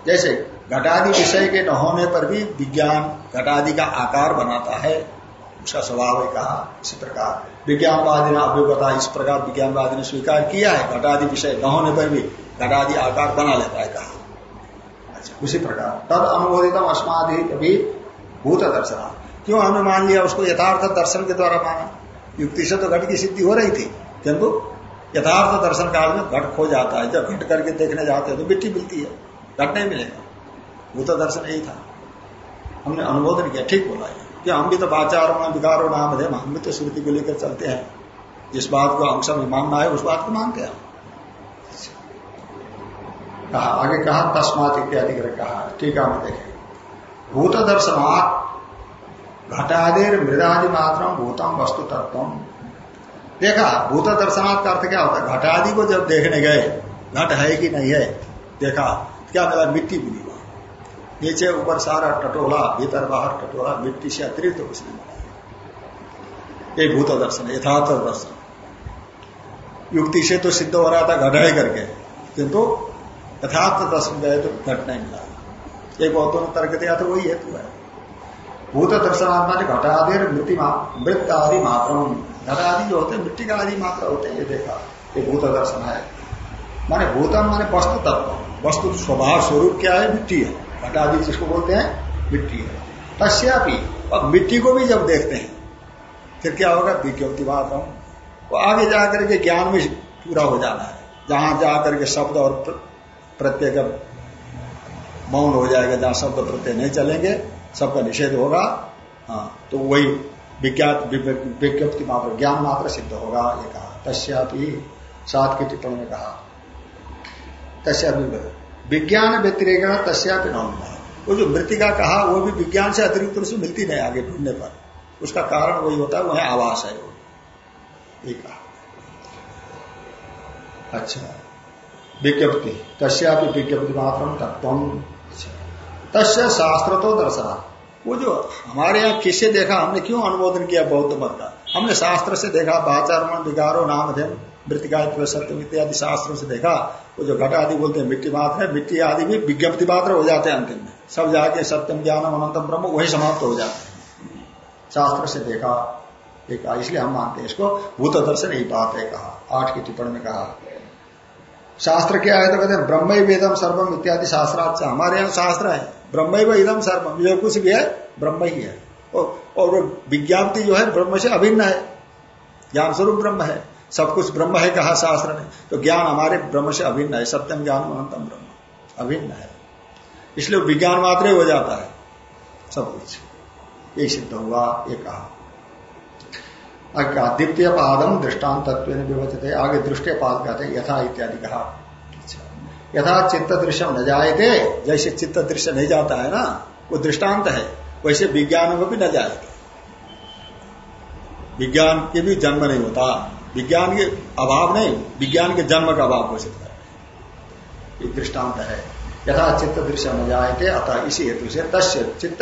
जैसे घटादि विषय के न होने पर भी विज्ञान घटादि का आकार बनाता है। उसका स्वभाव है कहा, इसी प्रकार विज्ञानवादी ने अभिज्ञता इस प्रकार विज्ञानवादी ने स्वीकार किया है, घटादि विषय न होने पर भी घटादि आकार बना लेता है कहा। अच्छा उसी प्रकार। तद अनुमोदितम अस्माधि कभी भूत दर्शन क्यों हमने मान लिया उसको यथार्थ दर्शन के द्वारा माना? युक्ति से तो घट की सिद्धि हो रही थी। किंतु यथार्थ दर्शन काल में घट खो जाता है। जब घट करके देखने जाते हैं तो मिट्टी मिलती है। घट नहीं मिलेगा। भूत दर्शन यही था। हमने अनुमोदन किया। ठीक बोला कि हम भी तो बाचारों विकारो नाम है। हम भी तो श्रुति को लेकर चलते हैं। जिस बात को अंश में मानना है, उस बात को मानते हैं। कहा, आगे कहा, तस्मात इत्यादि कहा। ठीक है, हम देखें भूत दर्शनात् घटादेर मृदादि मात्र भूतम वस्तु तत्व देखा भूत दर्शनात् अर्थ क्या होता है? घटादि को जब देखने गए, घट है कि नहीं है? देखा, क्या मिला? मिट्टी मिली। वहाँ नीचे ऊपर सारा टटोला, भीतर बाहर टटोला, मिट्टी से अतिरिक्त तो नहीं मिला। ये भूत दर्शन यथार्थ दर्शन। युक्ति से तो सिद्ध हो रहा था घट है करके। किंतु यथार्थ दर्शन गए तो घट नहीं मिला। एक बहुतों ने तर्क दिया तो वही हेतु है। भूत दर्शनात्मा ने घटादि मृत्यु मृत आदि मात्र घटादि जो होते मिट्टी का आदि मात्र होते ये देखा, ये भूत दर्शन है। माने भूतम माने वस्तु तत्व। वस्तु स्वभाव स्वरूप क्या है? मिट्टी है। घटादि जिसको बोलते हैं, मिट्टी है। तस्यापि, अब मिट्टी को भी जब देखते हैं, फिर क्या होगा? विज्ञप्ति बात हम वो आगे जाकर के ज्ञान में पूरा हो जाना है। जहाँ जाकर के शब्द और प्रत्यय का मौन हो जाएगा जहाँ शब्द प्रत्यय नहीं चलेंगे, सबका निषेध होगा। हाँ तो वही विज्ञात विज्ञप्ति मात्र, ज्ञान मात्र सिद्ध होगा, ये कहा। तस्यापि सात की टिप्पणी में कहा। तस्यापि विज्ञान व्यतिरेक तस्यापि न वो जो मृतिका कहा, वो भी विज्ञान से अतिरिक्त रूप से मिलती नहीं आगे ढूँढने पर। उसका कारण वही होता है, वह आवास है वो। कहा। अच्छा। विज्ञप्ति। तस्यापि विज्ञप्ति मात्र तत्व तस्य शास्त्र तो दर्शना। वो जो हमारे यहाँ किसे देखा, हमने क्यों अनुमोदन किया बौद्ध मत का? हमने शास्त्र से देखा बाचारण विकारो नाम थे मृतिका सत्यम इत्यादि शास्त्रों से देखा, वो जो घटा आदि बोलते हैं, मिट्टी मात्र है, मिट्टी आदि भी विज्ञप्ति मात्र हो जाते हैं अंतिम में। सब जाके सत्यम, ज्ञानम, अनंतम, ब्रह्म, वही समाप्त हो जाते हैं। शास्त्र से देखा देखा, इसलिए हम मानते हैं इसको, भूत दर्शन ही बात है कहा, आठ की टिप्पणी में कहा। शास्त्र क्या है तो कहते हैं ब्रह्म वेदम सर्वम इत्यादि शास्त्रार्थ हमारे यहाँ शास्त्र है। ब्रह्म इदम सर्वम। जो कुछ भी है, ब्रह्म ही है। और विज्ञाप्ति जो है, ब्रह्म से अभिन्न है। ज्ञान स्वरूप ब्रह्म है। सब कुछ ब्रह्म है कहा शास्त्र ने। तो ज्ञान हमारे ब्रह्म से अभिन्न है। सत्यम ज्ञान अनंतम ब्रह्म। अभिन्न है। इसलिए विज्ञान मात्र हो जाता है। सब कुछ। ये सिद्ध हुआ ये कहा। द्वितीय पादम दृष्टान तत्व विभजित है आगे दृष्टि पाद कहते हैं, यथा इत्यादि कहा। यथा चित्त दृश्य न जाए थे जैसे चित्त दृश्य नहीं जाता है ना, वो दृष्टांत है, वैसे विज्ञान में भी न जाएगा विज्ञान के भी जन्म नहीं होता, विज्ञान के अभाव नहीं, विज्ञान के जन्म का अभाव हो सकता है। एक दृष्टांत है। यथा चित्त दृश्य न जाए थे अतः इसी हेतु से तस्य चित्त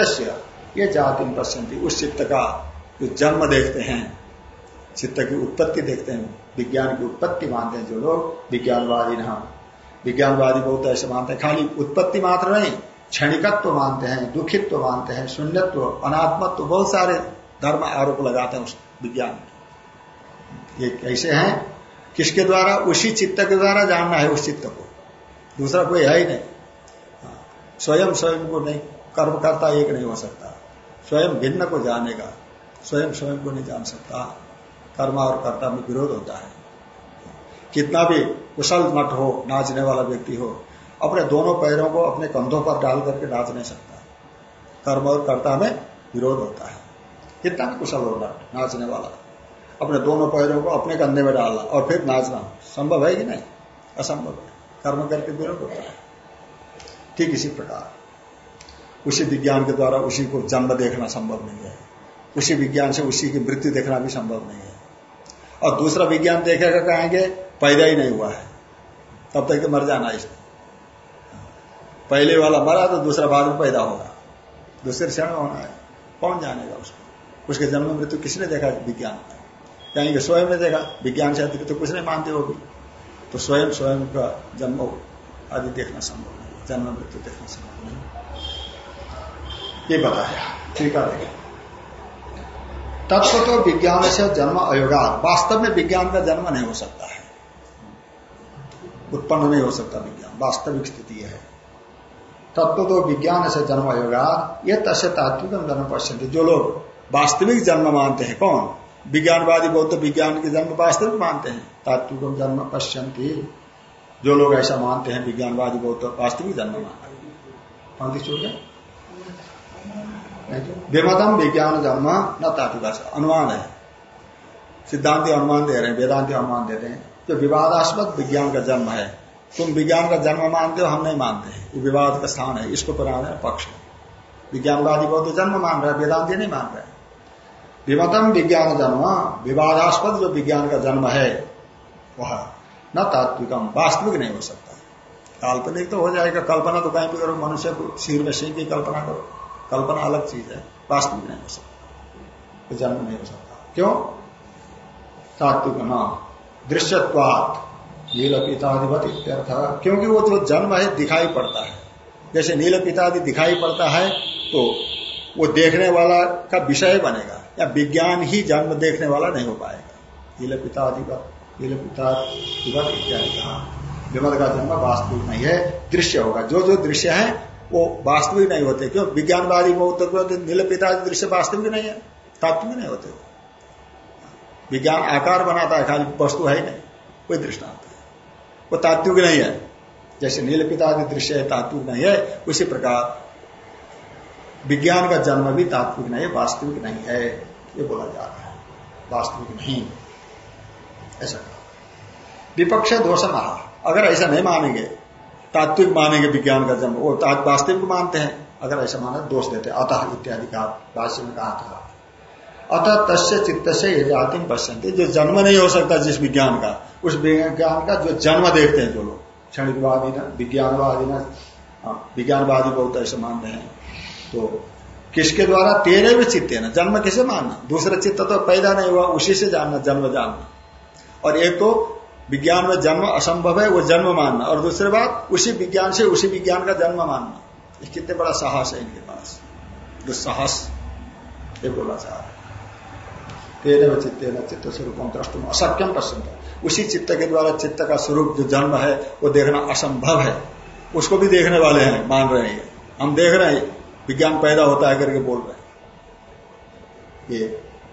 ये जाति पश्यंती उस चित्त का जो जन्म देखते हैं, चित्त की उत्पत्ति देखते हैं, विज्ञान की उत्पत्ति मानते हैं जो लोग, विज्ञानवादी ना विज्ञानवादी बहुत ऐसे मानते हैं खाली उत्पत्ति मात्र नहीं क्षणिकत्व मानते हैं दुखित्व मानते हैं शून्यत्व अनात्मत्व बहुत सारे धर्म आरोप लगाते हैं उस विज्ञान ये कैसे हैं? किसके द्वारा? उसी चित्त के द्वारा जानना है उस चित्त को। दूसरा कोई है ही नहीं। हाँ, स्वयं स्वयं को नहीं कर्म करता एक नहीं हो सकता। स्वयं भिन्न को जानेगा स्वयं स्वयं को नहीं जान सकता। कर्म और कर्ता में विरोध होता है। कितना भी कुशल नट हो, नाचने वाला व्यक्ति हो, अपने दोनों पैरों को अपने कंधों पर डाल करके नाच नहीं सकता। कर्म और कर्ता में विरोध होता है। कितना भी कुशल हो नट नाचने वाला। अपने दोनों पैरों को अपने कंधे में डालना और फिर नाचना। संभव है कि नहीं? असंभव है। कर्म करके विरोध होता है। ठीक इसी प्रकार। उसी विज्ञान के द्वारा उसी को जन्म देखना संभव नहीं है। उसी विज्ञान से उसी की मृत्यु देखना भी संभव नहीं है। और दूसरा विज्ञान देखेगा कहेंगे पैदा ही नहीं हुआ है। तब तक मर जाना इसमें पहले वाला मरा तो दूसरा बाद में पैदा होगा। दूसरे क्षण में होना है। कौन जानेगा उसको? उसके जन्म मृत्यु किसने देखा? विज्ञान में कहेंगे स्वयं ने देखा। विज्ञान से तो कुछ नहीं मानते होगी तो स्वयं स्वयं का जन्म आदि देखना संभव नहीं। जन्म मृत्यु देखना संभव नहीं। ये बताया ठीक है तत्व तो विज्ञान से जन्म अयोगा वास्तव में विज्ञान का जन्म नहीं हो सकता। उत्पन्न नहीं हो सकता विज्ञान। वास्तविक स्थिति है। तत्व तो विज्ञान से जन्म होगा। ये तस्य तात्विक जन्म पश्चिम जो लोग वास्तविक जन्म मानते हैं, कौन? विज्ञानवादी बौद्ध विज्ञान के जन्म वास्तविक मानते हैं। तात्विक जन्म पश्चिम जो लोग ऐसा मानते हैं, विज्ञानवादी बौद्ध वास्तविक जन्म मानते हैं। विमतम विज्ञान जन्म न तात्विका। अनुमान है। सिद्धांति अनुमान दे रहे हैं, वेदांति अनुमान देते हैं। जो विवादास्पद विज्ञान का जन्म है। तुम विज्ञान का जन्म मानते हो, हम नहीं मानते ये विवाद का स्थान है, इसको पुराना है, पक्ष विज्ञानवादी को तो जन्म मान रहा है, वेदांति नहीं मान रहे विमतम विज्ञान जन्म, विवादास्पद जो विज्ञान का जन्म है, वह न तात्विकम, वास्तविक नहीं हो सकता। काल्पनिक तो हो जाएगा, कल्पना तो कहीं भी करो, मनुष्य को सिर में सिंह की कल्पना करो। कल्पना अलग चीज़ है, वास्तविक नहीं हो सकता। तो जन्म नहीं हो सकता। क्यों? तात्विक न दृश्यत्वात। नील पिताधिपत इत्यर्थ। क्योंकि वो जो जन्म है, दिखाई पड़ता है। जैसे नील पितादि दिखाई पड़ता है तो वो देखने वाला का विषय बनेगा, या विज्ञान ही जन्म देखने वाला नहीं हो पाएगा। नील पिताधिपत नील पिताधिपत इत्यादि कहा विमल का जन्म वास्तविक नहीं है, दृश्य होगा। जो जो दृश्य है, वो वास्तविक नहीं होते, क्यों? विज्ञानवादी बहुत नील पिता दृश्य वास्तविक नहीं है तात्विक नहीं होते। विज्ञान आकार बनाता है, खाली वस्तु है नहीं, कोई दृष्टांत है। वो तात्विक नहीं है। जैसे नील पिता दृश्य है, तात्विक नहीं है, उसी प्रकार विज्ञान का जन्म भी तात्विक नहीं है, वास्तविक नहीं है, ये बोला जा रहा है। वास्तविक नहीं। ऐसा विपक्ष दोष महा अगर ऐसा नहीं मानेंगे, तात्विक मानेंगे विज्ञान का जन्म, वो वास्तविक मानते हैं, अगर ऐसा माना दोष देते अतः इत्यादि का भाष्य में कहा था। अतः तस्य चित्त से ये जाति पश्यंते जो जन्म नहीं हो सकता जिस विज्ञान का उस विज्ञान का जो जन्म देखते हैं जो लोग क्षणिकवादी न विज्ञानवादी न हाँ, विज्ञानवादी बहुत ऐसे मानते हैं। तो किसके द्वारा? तेरे भी चित्ते ना जन्म किसे मानना? दूसरा चित्त तो पैदा नहीं हुआ उसी से जानना जन्म जानना। और एक तो विज्ञान में जन्म असंभव है वो जन्म मानना। और दूसरी बात उसी विज्ञान से उसी विज्ञान का जन्म मानना। कितने बड़ा साहस है इनके पास। दुस्साहस साहस ये बोला चाह रहा तेरे चित्ते न चित्त स्वरूप दृष्टुम असत्यम पसंद उसी चित्त के द्वारा चित्त का स्वरूप जो जन्म है वो देखना असंभव है उसको भी देखने वाले हैं मान रहे हैं हम देख रहे हैं विज्ञान पैदा होता है करके बोल रहे हैं ये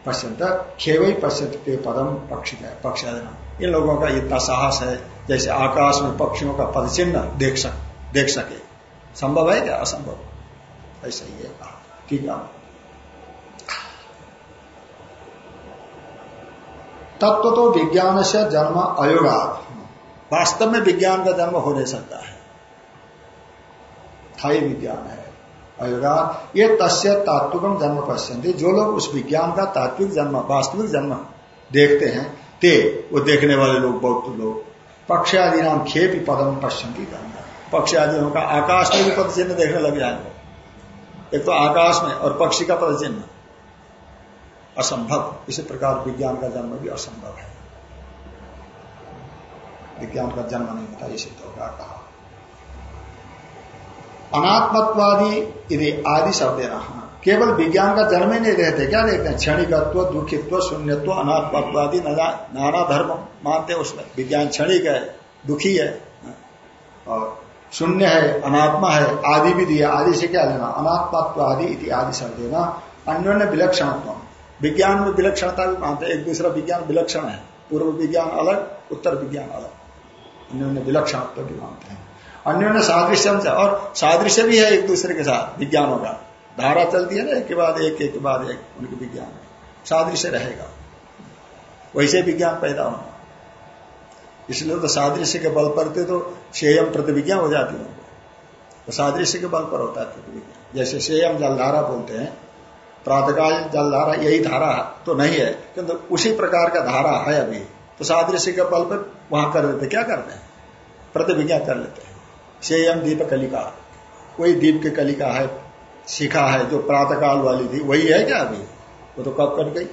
पश्चिंत खेवई पश्चिंत पदम पक्ष पक्ष इन लोगों का इतना साहस है जैसे आकाश में पक्षियों का पद चिन्ह देख सक देख सके संभव है क्या असंभव ऐसा ही है कहा ठीक है तत्व तो विज्ञान से जन्म अयोगात वास्तव में विज्ञान का जन्म हो नहीं सकता है। थाई विज्ञान है। अयोगा ये तस्य तात्विकम जन्म पश्यंती जो लोग उस विज्ञान का तात्विक जन्म, वास्तविक जन्म देखते हैं, ते, वो देखने वाले लोग बहुत लोग पक्ष आदि नाम खेपी पदम पश्यंती पक्ष आदि का आकाश में भी पद चिन्ह देखने लग जाएँगे। एक तो आकाश में और पक्षी का पद चिन्ह असंभव। इसी प्रकार विज्ञान का जन्म भी असंभव है। विज्ञान का जन्म नहीं होता ये सिद्ध होगा कहा। अनात्मत्वादी यदि आदि शब्द हाँ, केवल विज्ञान का जन्म ही नहीं रहते क्या देखते हैं? क्षणिकत्व दुखित्व शून्यत्व अनात्मत्वादी नाना धर्म मानते हैं उसमें। विज्ञान क्षणिक है दुखी है। और शून्य है अनात्मा है आदि भी दिया। आदि से क्या लेना? अनात्मत्व आदि इति आदि शब्द देना अन्योन्य विलक्षणत्व। विज्ञान में विलक्षणता भी मानते एक दूसरा विज्ञान विलक्षण है। पूर्व विज्ञान अलग, उत्तर विज्ञान अलग। अन्योन्य विलक्षणत्व भी मानते हैं। अन्योन्य सादृश्य और सादृश्य भी है एक दूसरे के साथ, विज्ञानों का। धारा चलती है ना, एक के बाद एक एक के बाद एक, उनके विज्ञान सादृश्य रहेगा। वैसे विज्ञान पैदा होना। इसलिए तो सादृश्य के बल पर थे तो शेयम प्रतिविज्ञा हो जाती है तो सादृश्य के बल पर होता है प्रतिविज्ञा। जैसे शेयम जलधारा बोलते हैं प्रातकाल जलधारा यही धारा तो नहीं है, किंतु उसी प्रकार का धारा है अभी। तो सादृश्य के बल पर वहाँ कर देते, क्या करते हैं? प्रतिविज्ञा कर लेते हैं। सेयम दीप कलिका। कोई दीप की कलिका है, शिखा है, जो प्रातकाल वाली थी, वही है क्या अभी? वो तो कब कट गई?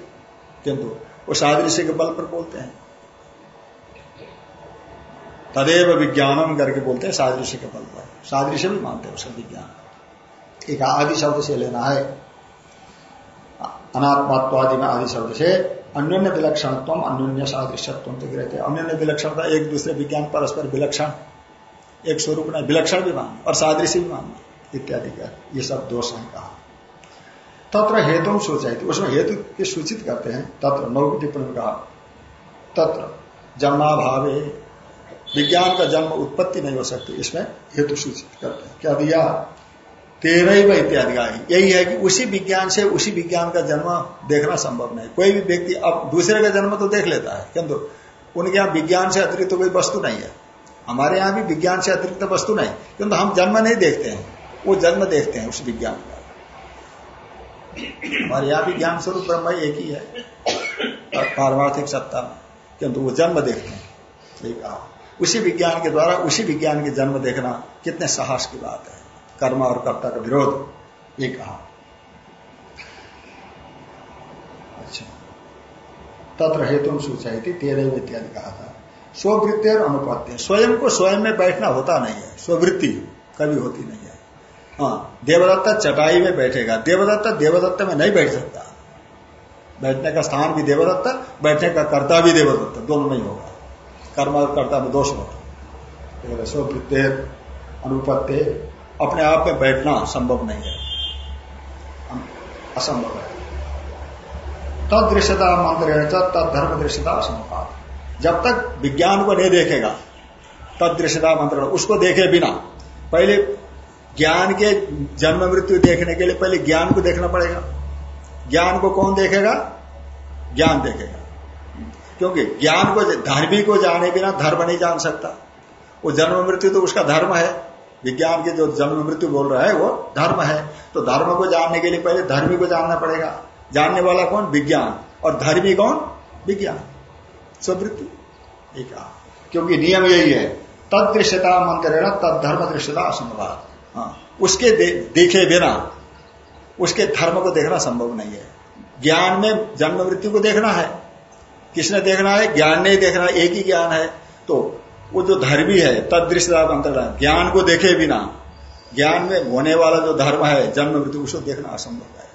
किंतु वो सादृश्य के बल पर बोलते हैं। तदेव विज्ञानम करके बोलते हैं सादृश्य के बल पर। सादृश्य भी मानते हैं उसका विज्ञान। एक आदि शब्द से लेना है। अनात्मात्वादि में आदि शब्द से अन्योन्य विलक्षणत्व अन्योन्य सादृश्यत्व तो अन्योन्य विलक्षणता एक दूसरे विज्ञान, परस्पर विलक्षण, एक स्वरूप नहीं, विलक्षण भी मान और सादृश्य भी मानना इत्यादि का ये सब दोष है कहा। तत्र हेतु सोचाई थी उसमें हेतु के सूचित करते हैं। तत्र नौ टिप्पणी कहा। तत्र जन्माभाव विज्ञान का जन्म उत्पत्ति नहीं हो सकती। इसमें हेतु सूचित करते हैं। क्या दिया? तेरह इत्यादि का यही है कि उसी विज्ञान से उसी विज्ञान का जन्म देखना संभव नहीं। कोई भी व्यक्ति अब दूसरे का जन्म तो देख लेता है, किंतु उनके यहाँ विज्ञान से अतिरिक्त तो कोई वस्तु नहीं है। हमारे यहाँ भी विज्ञान से अतिरिक्त तो वस्तु नहीं, किंतु हम जन्म नहीं देखते हैं। वो जन्म देखते हैं उस विज्ञान का। हमारे यहाँ भी ज्ञान स्वरूप ब्रह्म एक ही है। पारमार्थिक सत्ता में, किंतु वो जन्म देखते हैं। कहा उसी विज्ञान के द्वारा उसी विज्ञान के जन्म देखना कितने साहस की बात है। कर्म और कर्ता का विरोध, ये कहा। अच्छा। तत्र हेतु सूचाई थी तेरह इत्यादि कहा था। स्ववृत्ति और अनुपत्ति। स्वयं को स्वयं में बैठना होता नहीं है। स्ववृत्ति कभी होती नहीं है। हाँ देवदत्ता चटाई में बैठेगा। देवदत्ता देवदत्त में नहीं बैठ सकता। बैठने का स्थान भी देवदत्ता, बैठने का कर्ता भी देवदत्ता। दोनों नहीं होगा। कर्म और कर्ता में दोष होगा स्ववृत्ति अनुपत्ति अपने आप में बैठना संभव नहीं है। असंभव है। तद दृश्यता मंत्र तद धर्म दृश्यता असंभव जब तक विज्ञान को नहीं देखेगा तद दृश्यता मंत्र उसको देखे बिना, पहले ज्ञान के जन्म मृत्यु देखने के लिए पहले ज्ञान को देखना पड़ेगा। ज्ञान को कौन देखेगा? ज्ञान देखेगा। क्योंकि ज्ञान को धार्मिक को जाने बिना धर्म नहीं जान सकता। वो जन्म मृत्यु तो उसका धर्म है। विज्ञान के जो जन्म मृत्यु बोल रहा है वो धर्म है। तो धर्म को जानने के लिए पहले धर्मी को जानना पड़ेगा। जानने वाला कौन? विज्ञान। और धर्मी कौन? विज्ञान। स्ववृत्ति। एक क्योंकि नियम यही है। तद दृश्यता मंत्र तद धर्म दृश्यता असंभव हाँ। उसके दे, देखे बिना उसके धर्म को देखना संभव नहीं है। ज्ञान में जन्म मृत्यु को देखना है। किसने देखना है? ज्ञान नहीं देखना एक ही ज्ञान है। तो वो जो धर्मी है तद दृश्यता मंत्र ज्ञान को देखे बिना, ज्ञान में होने वाला जो धर्म है, जन्म, मृत्यु, उसको देखना असंभव है।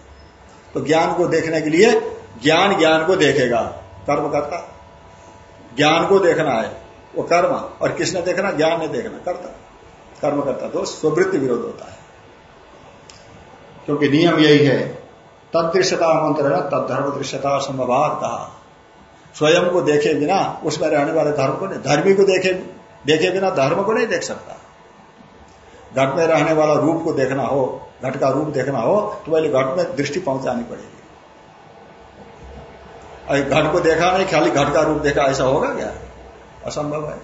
तो ज्ञान को देखने के लिए, ज्ञान ज्ञान को देखेगा। कर्म करता। ज्ञान को देखना है, वो कर्म। और किसने देखना? ज्ञान ने देखना, करता। कर्म करता तो स्ववृत्ति विरोध होता है। क्योंकि नियम यही है तदृश्यता मंत्र है तद धर्म दृश्यता संभवात कहा स्वयं को देखे बिना उसमें रहने वाले धर्म को नहीं, धर्मी को देखे देखे बिना धर्म को नहीं देख सकता। घट में रहने वाला रूप को देखना हो, घट का रूप देखना हो तो पहले घट में दृष्टि पहुंचानी पड़ेगी। अभी घट को देखा नहीं, खाली घट का रूप देखा, ऐसा होगा क्या? असंभव है।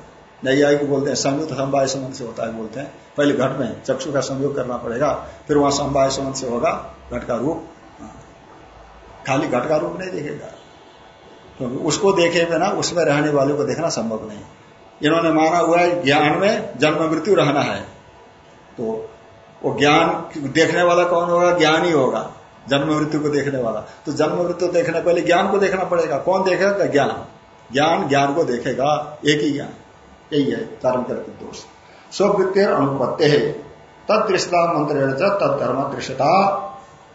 नहीं आई को बोलते हैं, संयुक्त समवाय संबंध से होता है बोलते हैं। पहले घट में चक्षु का संयोग करना पड़ेगा, फिर वहाँ समवाय संबंध से होगा, घट का रूप। हाँ। खाली घट का रूप नहीं देखेगा। क्योंकि उसको देखे बिना, उसमें रहने वाले को देखना संभव नहीं। इन्होंने माना हुआ है, ज्ञान में जन्म मृत्यु रहना है। तो वो ज्ञान देखने वाला कौन होगा? ज्ञान ही होगा, जन्म मृत्यु को देखने वाला। तो जन्म मृत्यु देखने पहले ज्ञान को देखना पड़ेगा। कौन देखेगा? ज्ञान। ज्ञान ज्ञान को देखेगा, एक ही ज्ञान। यही है कर्म करके दोष। स्ववृत्ति अनुपत्ति है तद दृष्टता मंत्र तद धर्म दृश्यता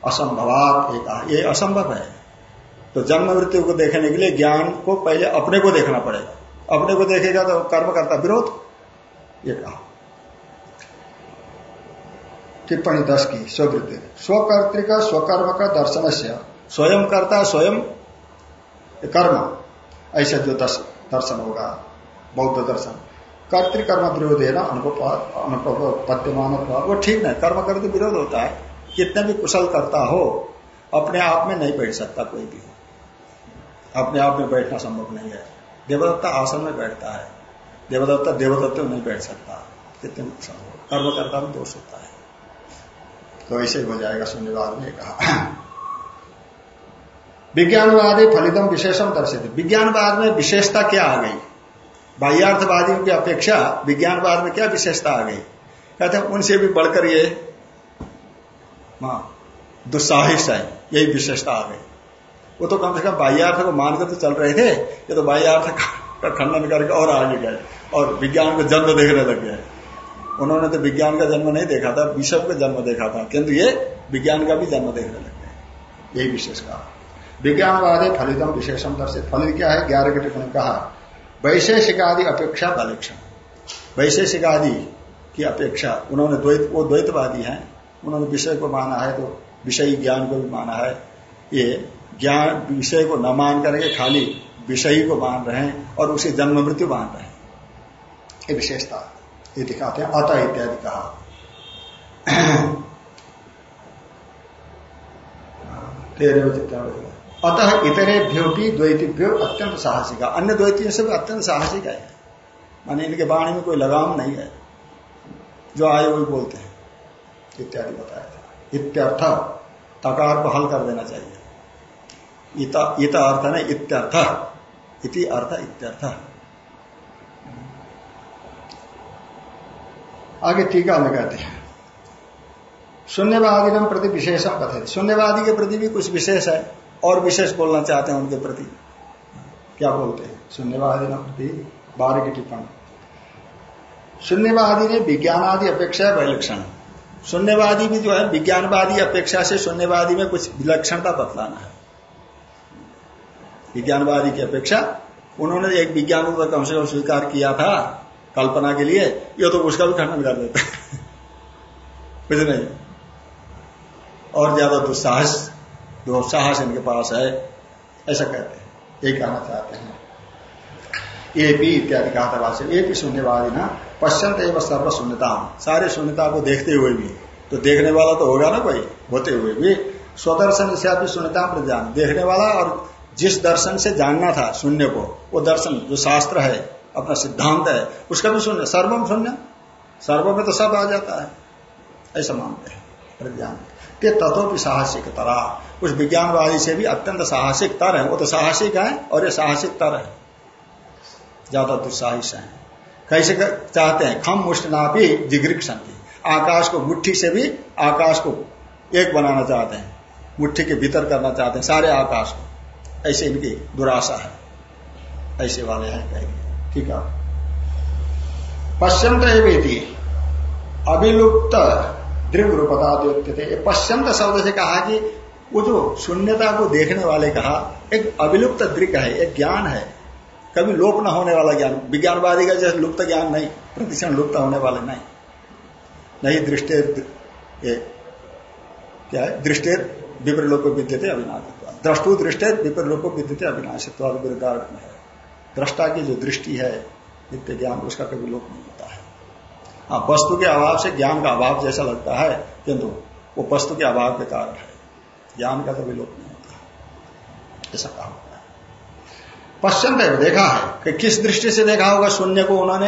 असंभवात एक। ये असंभव है। तो जन्म मृत्यु को देखने के लिए ज्ञान को पहले अपने को देखना पड़ेगा। अपने को देखेगा तो कर्म करता विरोध। ये कहा। टिप्पणी दस की स्ववृत्ति स्वकर्तिक स्वकर्म का दर्शन से स्वयं करता स्वयं कर्म। ऐसा जो दर्शन होगा, बौद्ध दर्शन। कर्तिकर्म विरोध है ना अनुपत्यमान वो ठीक नहीं, कर्म करते विरोध होता है। कितने भी कुशल करता हो, अपने आप में नहीं बैठ सकता कोई भी। अपने आप में बैठना संभव नहीं है। देवदत्ता आसन में बैठता है। देवदत्ता देवदत्त में नहीं बैठ सकता। कितने कुशल हो। कर्म करता में दोष होता है। तो ऐसे हो जाएगा शून्यवाद ने कहा। विज्ञानवादी फलितम विशेषम दर्शित। विज्ञानवाद में विशेषता क्या आ गई? बाह्यार्थवादियों की अपेक्षा विज्ञानवाद में क्या विशेषता आ गई? कहते हैं उनसे भी बढ़कर ये हाँ, दुस्साहिस है। यही विशेषता आ गई। वो तो कम से कम बाह्यार्थ को मानकर तो चल रहे थे, ये तो बाह्यार्थ का खंडन करके और आगे गए और विज्ञान को जन्म देखने लग गए। उन्होंने तो विज्ञान का जन्म नहीं देखा था विषव का जन्म देखा था, किंतु ये विज्ञान का भी जन्म देखने लग गए। यही विशेष कहा विज्ञानवाद फलितम विशेषम दर्शित फलित क्या है? ग्यारह के टिप्पणी कहा वैशेषिक आदि अपेक्षा बलक्षण वैशेषिक आदि की अपेक्षा, उन्होंने द्वैत, वो द्वैतवादी हैं, उन्होंने विषय को माना है तो विषयी ज्ञान को भी माना है। ये ज्ञान विषय को न मान करके खाली विषयी को मान रहे हैं और उसे जन्म मृत्यु मान रहे हैं। ये विशेषता ये दिखाते हैं। अतः इत्यादि कहा। अतः इतरेभ्यो भी द्वैतिभ्यो अत्यंत साहसिका। अन्य द्वैतियों से भी अत्यंत साहसिक है। माने इनके वाणी में कोई लगाम नहीं है। जो आए वही बोलते हैं। इत्यादि बताया था। इत्यर्थ तकार को हल कर देना चाहिए। इत अर्थ न इत्यर्थ इति अर्थ इत्यर्थ। आगे टीका में कहते हैं। शून्यवादी प्रति विशेषण कथित शून्यवादी के प्रति भी कुछ विशेष है और विशेष बोलना चाहते हैं उनके प्रति। क्या बोलते हैं? शून्यवादी प्रति बारह की टिप्पणी। शून्यवादी ने विज्ञान आदि अपेक्षा है विलक्षण। शून्यवादी भी जो है, विज्ञानवादी अपेक्षा से शून्यवादी में कुछ विलक्षणता बतलाना है। विज्ञानवादी की अपेक्षा, उन्होंने एक विज्ञान को कम से कम स्वीकार किया था कल्पना के लिए, ये तो उसका भी खंडन कर देता कुछ नहीं। और ज़्यादा दुस्साहस जो साहस इनके पास है, ऐसा कहते हैं, यही कहना चाहते हैं। ये भी इत्यादि कहा था भाष्य ये भी शून्यवादी ना पश्चंत एवं सर्व शून्यता सारे शून्यता को देखते हुए भी तो देखने वाला तो होगा ना कोई, होते हुए भी। स्वदर्शन से आप शून्यता पर देखने वाला और जिस दर्शन से जानना था शून्य को, वो दर्शन, जो शास्त्र है, अपना सिद्धांत है, उसका भी शून्य, सर्वम शून्य। सर्व में तो सब आ जाता है। ऐसा मानते हैं, प्रज्ञान। ते तथो भी साहसिक तरह उस विज्ञानवादी से भी अत्यंत साहसिक तर है। वो तो साहसिक है और ये साहसिक तर है। ज़्यादा दुस्साहिस है। कैसे चाहते हैं? खम मुष्टनापी जिग्रिक संति आकाश को मुट्ठी से भी आकाश को एक बनाना चाहते हैं। मुट्ठी के भीतर करना चाहते हैं, सारे आकाश को। ऐसे इनकी दुराशा है। ऐसे वाले हैं कहेंगे। ठीक है? पश्चिम अभिलुप्त दृढ़ रूपता थे पश्चंत शब्द से कहा कि वो जो शून्यता को देखने वाले कहा, एक अभिलुप्त दृक है, एक ज्ञान है। कभी लोप न होने वाला ज्ञान। विज्ञानवादी का जैसे लुप्त ज्ञान नहीं, प्रतिक्षण लुप्त होने वाले नहीं। नहीं दृष्टि क्या है? दृष्टि विपरीलोक विद्यते अविनाशित्व द्रष्टु दृष्टि विपरीलोक विद्यते अविनाशित्व है। दृष्टा की जो दृष्टि है, नित्य ज्ञान, उसका कभी लोप नहीं होता है। हाँ वस्तु के अभाव से ज्ञान का अभाव जैसा लगता है, किंतु वो वस्तु के अभाव के कारण है। ज्ञान का तो विलोप नहीं होता ऐसा कहा होता है। पश्चिम देखा है कि किस दृष्टि से देखा होगा शून्य को उन्होंने?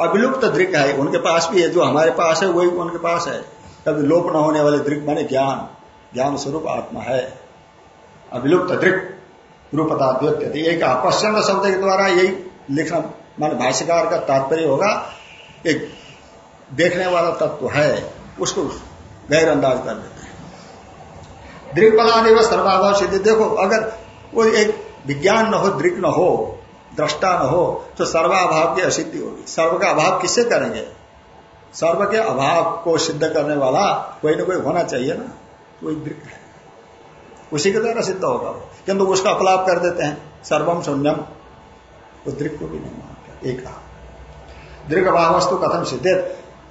अविलुप्त दृक है, उनके पास भी है, जो हमारे पास है, वही उनके पास है। कभी लोप न होने वाले दृक माने ज्ञान। ज्ञान स्वरूप आत्मा है। अविलुप्त दृक रूपता यही कहा पश्चिम शब्द के द्वारा यही लिखना, मान भाष्यकार का तात्पर्य होगा, एक देखने वाला तत्व है, उसको गैर अंदाज कर देते हैं। दृक बनाने व सर्वाभाव सिद्धि। देखो, अगर वो एक विज्ञान न हो, दृक न हो, दृष्टा न हो तो सर्वाभाव की असिद्धि होगी। सर्व का अभाव किससे करेंगे? सर्व के अभाव को सिद्ध करने वाला कोई ना कोई होना चाहिए ना। कोई उसी के द्वारा सिद्ध होगा। वो किंतु उसका अपलाप कर देते हैं। सर्वम शून्यम वो दृक को भी नहीं मानते। एक दृग अभाव वस्तु कथम सिद्धे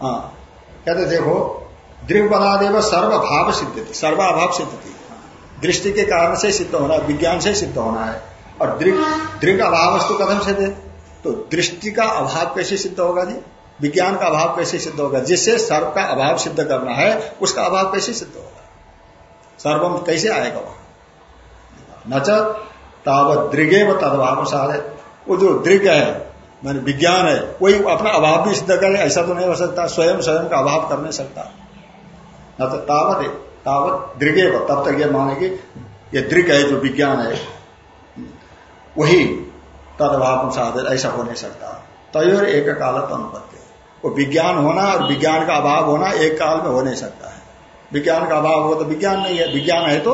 हाँ। कहते देखो दृग बना देव सर्वभाव सिद्ध थी सर्वाभाव सिद्ध थी दृष्टि के कारण से सिद्ध होना, विज्ञान से सिद्ध होना है। और दृग दृग अभाव वस्तु कथम सिद्ध तो दृष्टि का अभाव कैसे सिद्ध होगा जी? विज्ञान का अभाव कैसे सिद्ध होगा? जिससे सर्व का अभाव सिद्ध करना है, उसका अभाव कैसे सिद्ध होगा? सर्वम कैसे आएगा वहाँ? न तावत दृगे व तदभाव सारे वो जो दृग है मैंने विज्ञान है, वही अपना अभाव भी सिद्ध करे, ऐसा तो नहीं हो सकता, स्वयं स्वयं का अभाव कर नहीं सकता। न तो तावत है तावत दृगे व तब तक ये माने मानेगी, ये दृग है, जो विज्ञान है, वही तदभाव साधन ऐसा हो नहीं सकता। तय एक काल अनुपत्ति वो विज्ञान होना और विज्ञान का अभाव होना एक काल में हो नहीं सकता है। विज्ञान का अभाव हो तो विज्ञान नहीं है, विज्ञान है तो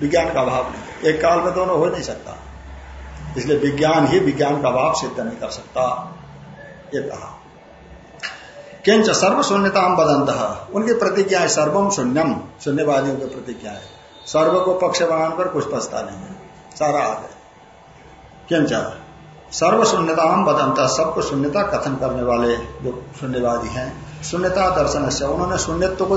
विज्ञान का अभाव नहीं एक काल में दोनों हो नहीं सकता। इसलिए विज्ञान ही विज्ञान का अभाव सिद्ध नहीं कर सकता, ये कहा। किंच सर्व शून्यता बदंत उनकी प्रतिज्ञा है सर्वम शून्यम शून्यवादियों की प्रतिज्ञा है। सर्व को पक्ष बनाने पर कुछ पछता नहीं है, सारा आ किंच सर्व शून्यता बदंत सबको शून्यता कथन करने वाले जो शून्यवादी हैं, शून्यता दर्शन से उन्होंने शून्यत्व को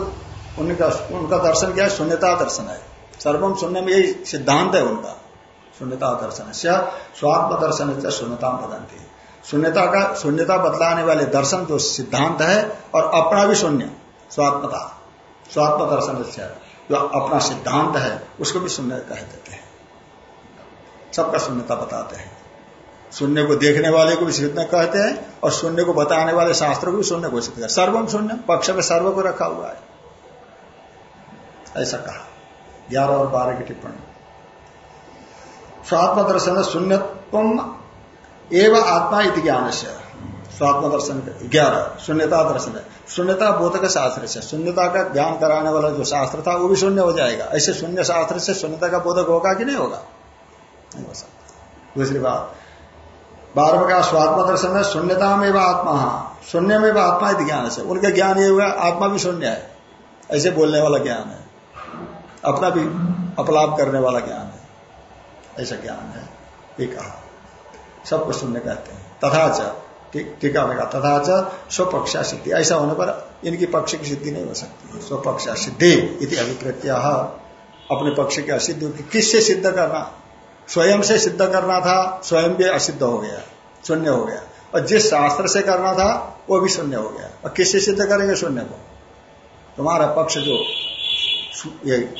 उनका उनका दर्शन क्या है शून्यता दर्शन है। सर्वम शून्य में यही सिद्धांत है उनका। शून्यता दर्शन से स्वात्म दर्शन शून्यता बदलती शून्यता का शून्यता बदलाने वाले दर्शन जो सिद्धांत है और अपना भी शून्य, स्वात्मता। स्वात्म दर्शन जो अपना सिद्धांत है, उसको भी शून्य कह देते हैं। सबका शून्यता बताते हैं। शून्य को देखने वाले को भी शून्य कहते हैं और शून्य को बताने वाले शास्त्र को भी शून्य घोषित कर सर्वम शून्य पक्ष में सर्व को रखा हुआ है। ऐसा कहा। ग्यारह और बारह की टिप्पणी। स्वात्म दर्शन शून्यत्व एवं आत्मा इति ज्ञान से स्वात्म दर्शन ग्यारह। शून्यता दर्शन है। शून्यता बोधक शास्त्र से। शून्यता का ज्ञान कराने वाला जो शास्त्र था, वो भी शून्य हो जाएगा। ऐसे शून्य शास्त्र से शून्यता का बोधक होगा कि नहीं होगा? नहीं हो दूसरी बात। बारहवें का स्वात्म दर्शन है शून्यता में वह आत्मा। शून्य में वह आत्मा ज्ञान से उनका ज्ञान ये हुआ, आत्मा भी शून्य है। ऐसे बोलने वाला ज्ञान है। अपना भी अपलाप करने वाला ज्ञान है। ऐसा ज्ञान है, ये कहा। सबको सुनने कहते हैं। तथा टीका में कहा, तथा च, स्वपक्षा सिद्धि। ऐसा होने पर इनकी पक्ष की सिद्धि नहीं हो सकती। स्वपक्षा सिद्धि इति अभिप्रत्या अपने पक्ष की असिद्धि किससे सिद्ध करना? स्वयं से सिद्ध करना था, स्वयं भी असिद्ध हो गया, शून्य हो गया। और जिस शास्त्र से करना था, वो भी शून्य हो गया। और किससे सिद्ध करेंगे? शून्य को। तुम्हारा पक्ष जो ये,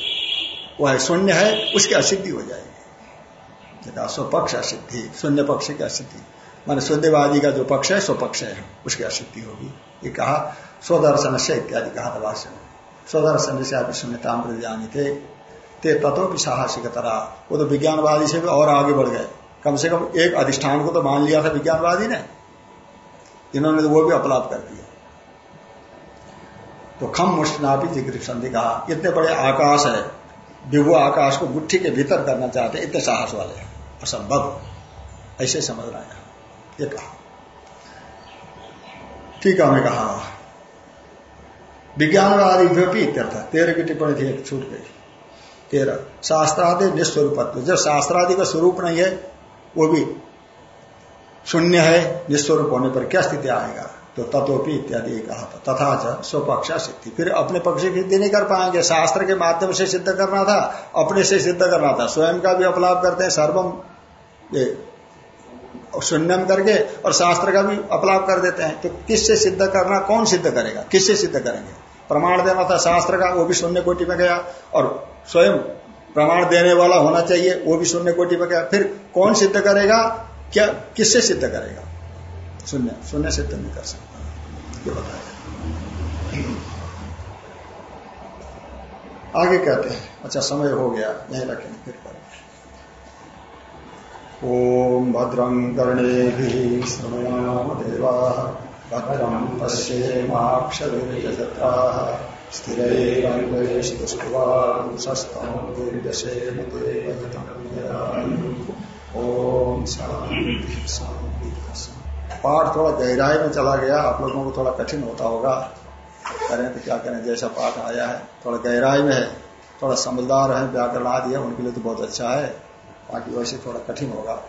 वह शून्य है, उसकी असिद्धि हो जाएगी। स्वपक्ष असिद्धि, शून्य पक्ष की असिद्धि। मान शून्यवादी का जो पक्ष है, स्वपक्ष है, उसकी असिद्धि होगी। ये कहा, स्वदर्शन से इत्यादि कहा था भाष्य में। स्वदर्शन से आप शून्यता जानी थे। ते तत्व भी साहसिक तरह वो तो विज्ञानवादी से भी और आगे बढ़ गए। कम से कम एक अधिष्ठान को तो मान लिया था विज्ञानवादी ने। इन्होंने तो वो भी अपलाप कर दिया। तो खम मुष्टनापी जिग्र संधि कहा। इतने बड़े आकाश है। विभु आकाश को गुट्ठी के भीतर करना चाहते इतने साहस वाले असंभव। ऐसे समझ रहा है। ये कहा। ठीक है कहा। विज्ञानवादी भी इत्यर्थ तेरह की टिप्पणी थी छूट गई। तेरह शास्त्रादि निस्वरूपत्व। जब शास्त्रादि का स्वरूप नहीं है, वो भी शून्य है, निस्वरूप होने पर क्या स्थिति आएगा? तो तत्वपी इत्यादि कहा था तथा स्वपक्षा सिद्धि। फिर अपने पक्ष की सिद्धि नहीं कर पाएँगे। शास्त्र के माध्यम से सिद्ध करना था, अपने से सिद्ध करना था। स्वयं का भी अपलाप करते हैं, सर्वम, ये, शून्यम करके और शास्त्र का भी अपलाप कर देते हैं। तो किससे सिद्ध करना, कौन सिद्ध करेगा? किससे सिद्ध करेंगे? प्रमाण देना था शास्त्र का, वो भी शून्य कोटि में गया और स्वयं प्रमाण देने वाला होना चाहिए, वो भी शून्य कोटि में गया। फिर कौन सिद्ध करेगा? क्या, किससे सिद्ध करेगा? शून्य शून्य सिद्ध नहीं कर सकता। ये बताया। आगे कहते हैं। अच्छा समय हो गया। यही रखेंगे फिर करें। ओम भद्रं कर्णे श्रवणाम देवा भद्रम पश्येमाक्षजत्रा ओम शांति शांति पाठ थोड़ा गहराई में चला गया, आप लोगों को थोड़ा कठिन होता होगा। करें तो क्या करें, जैसा पाठ आया है, थोड़ा गहराई में है, थोड़ा समझदार है, व्याकरण आदि है, उनके लिए तो बहुत अच्छा है बाकी वैसे थोड़ा कठिन होगा।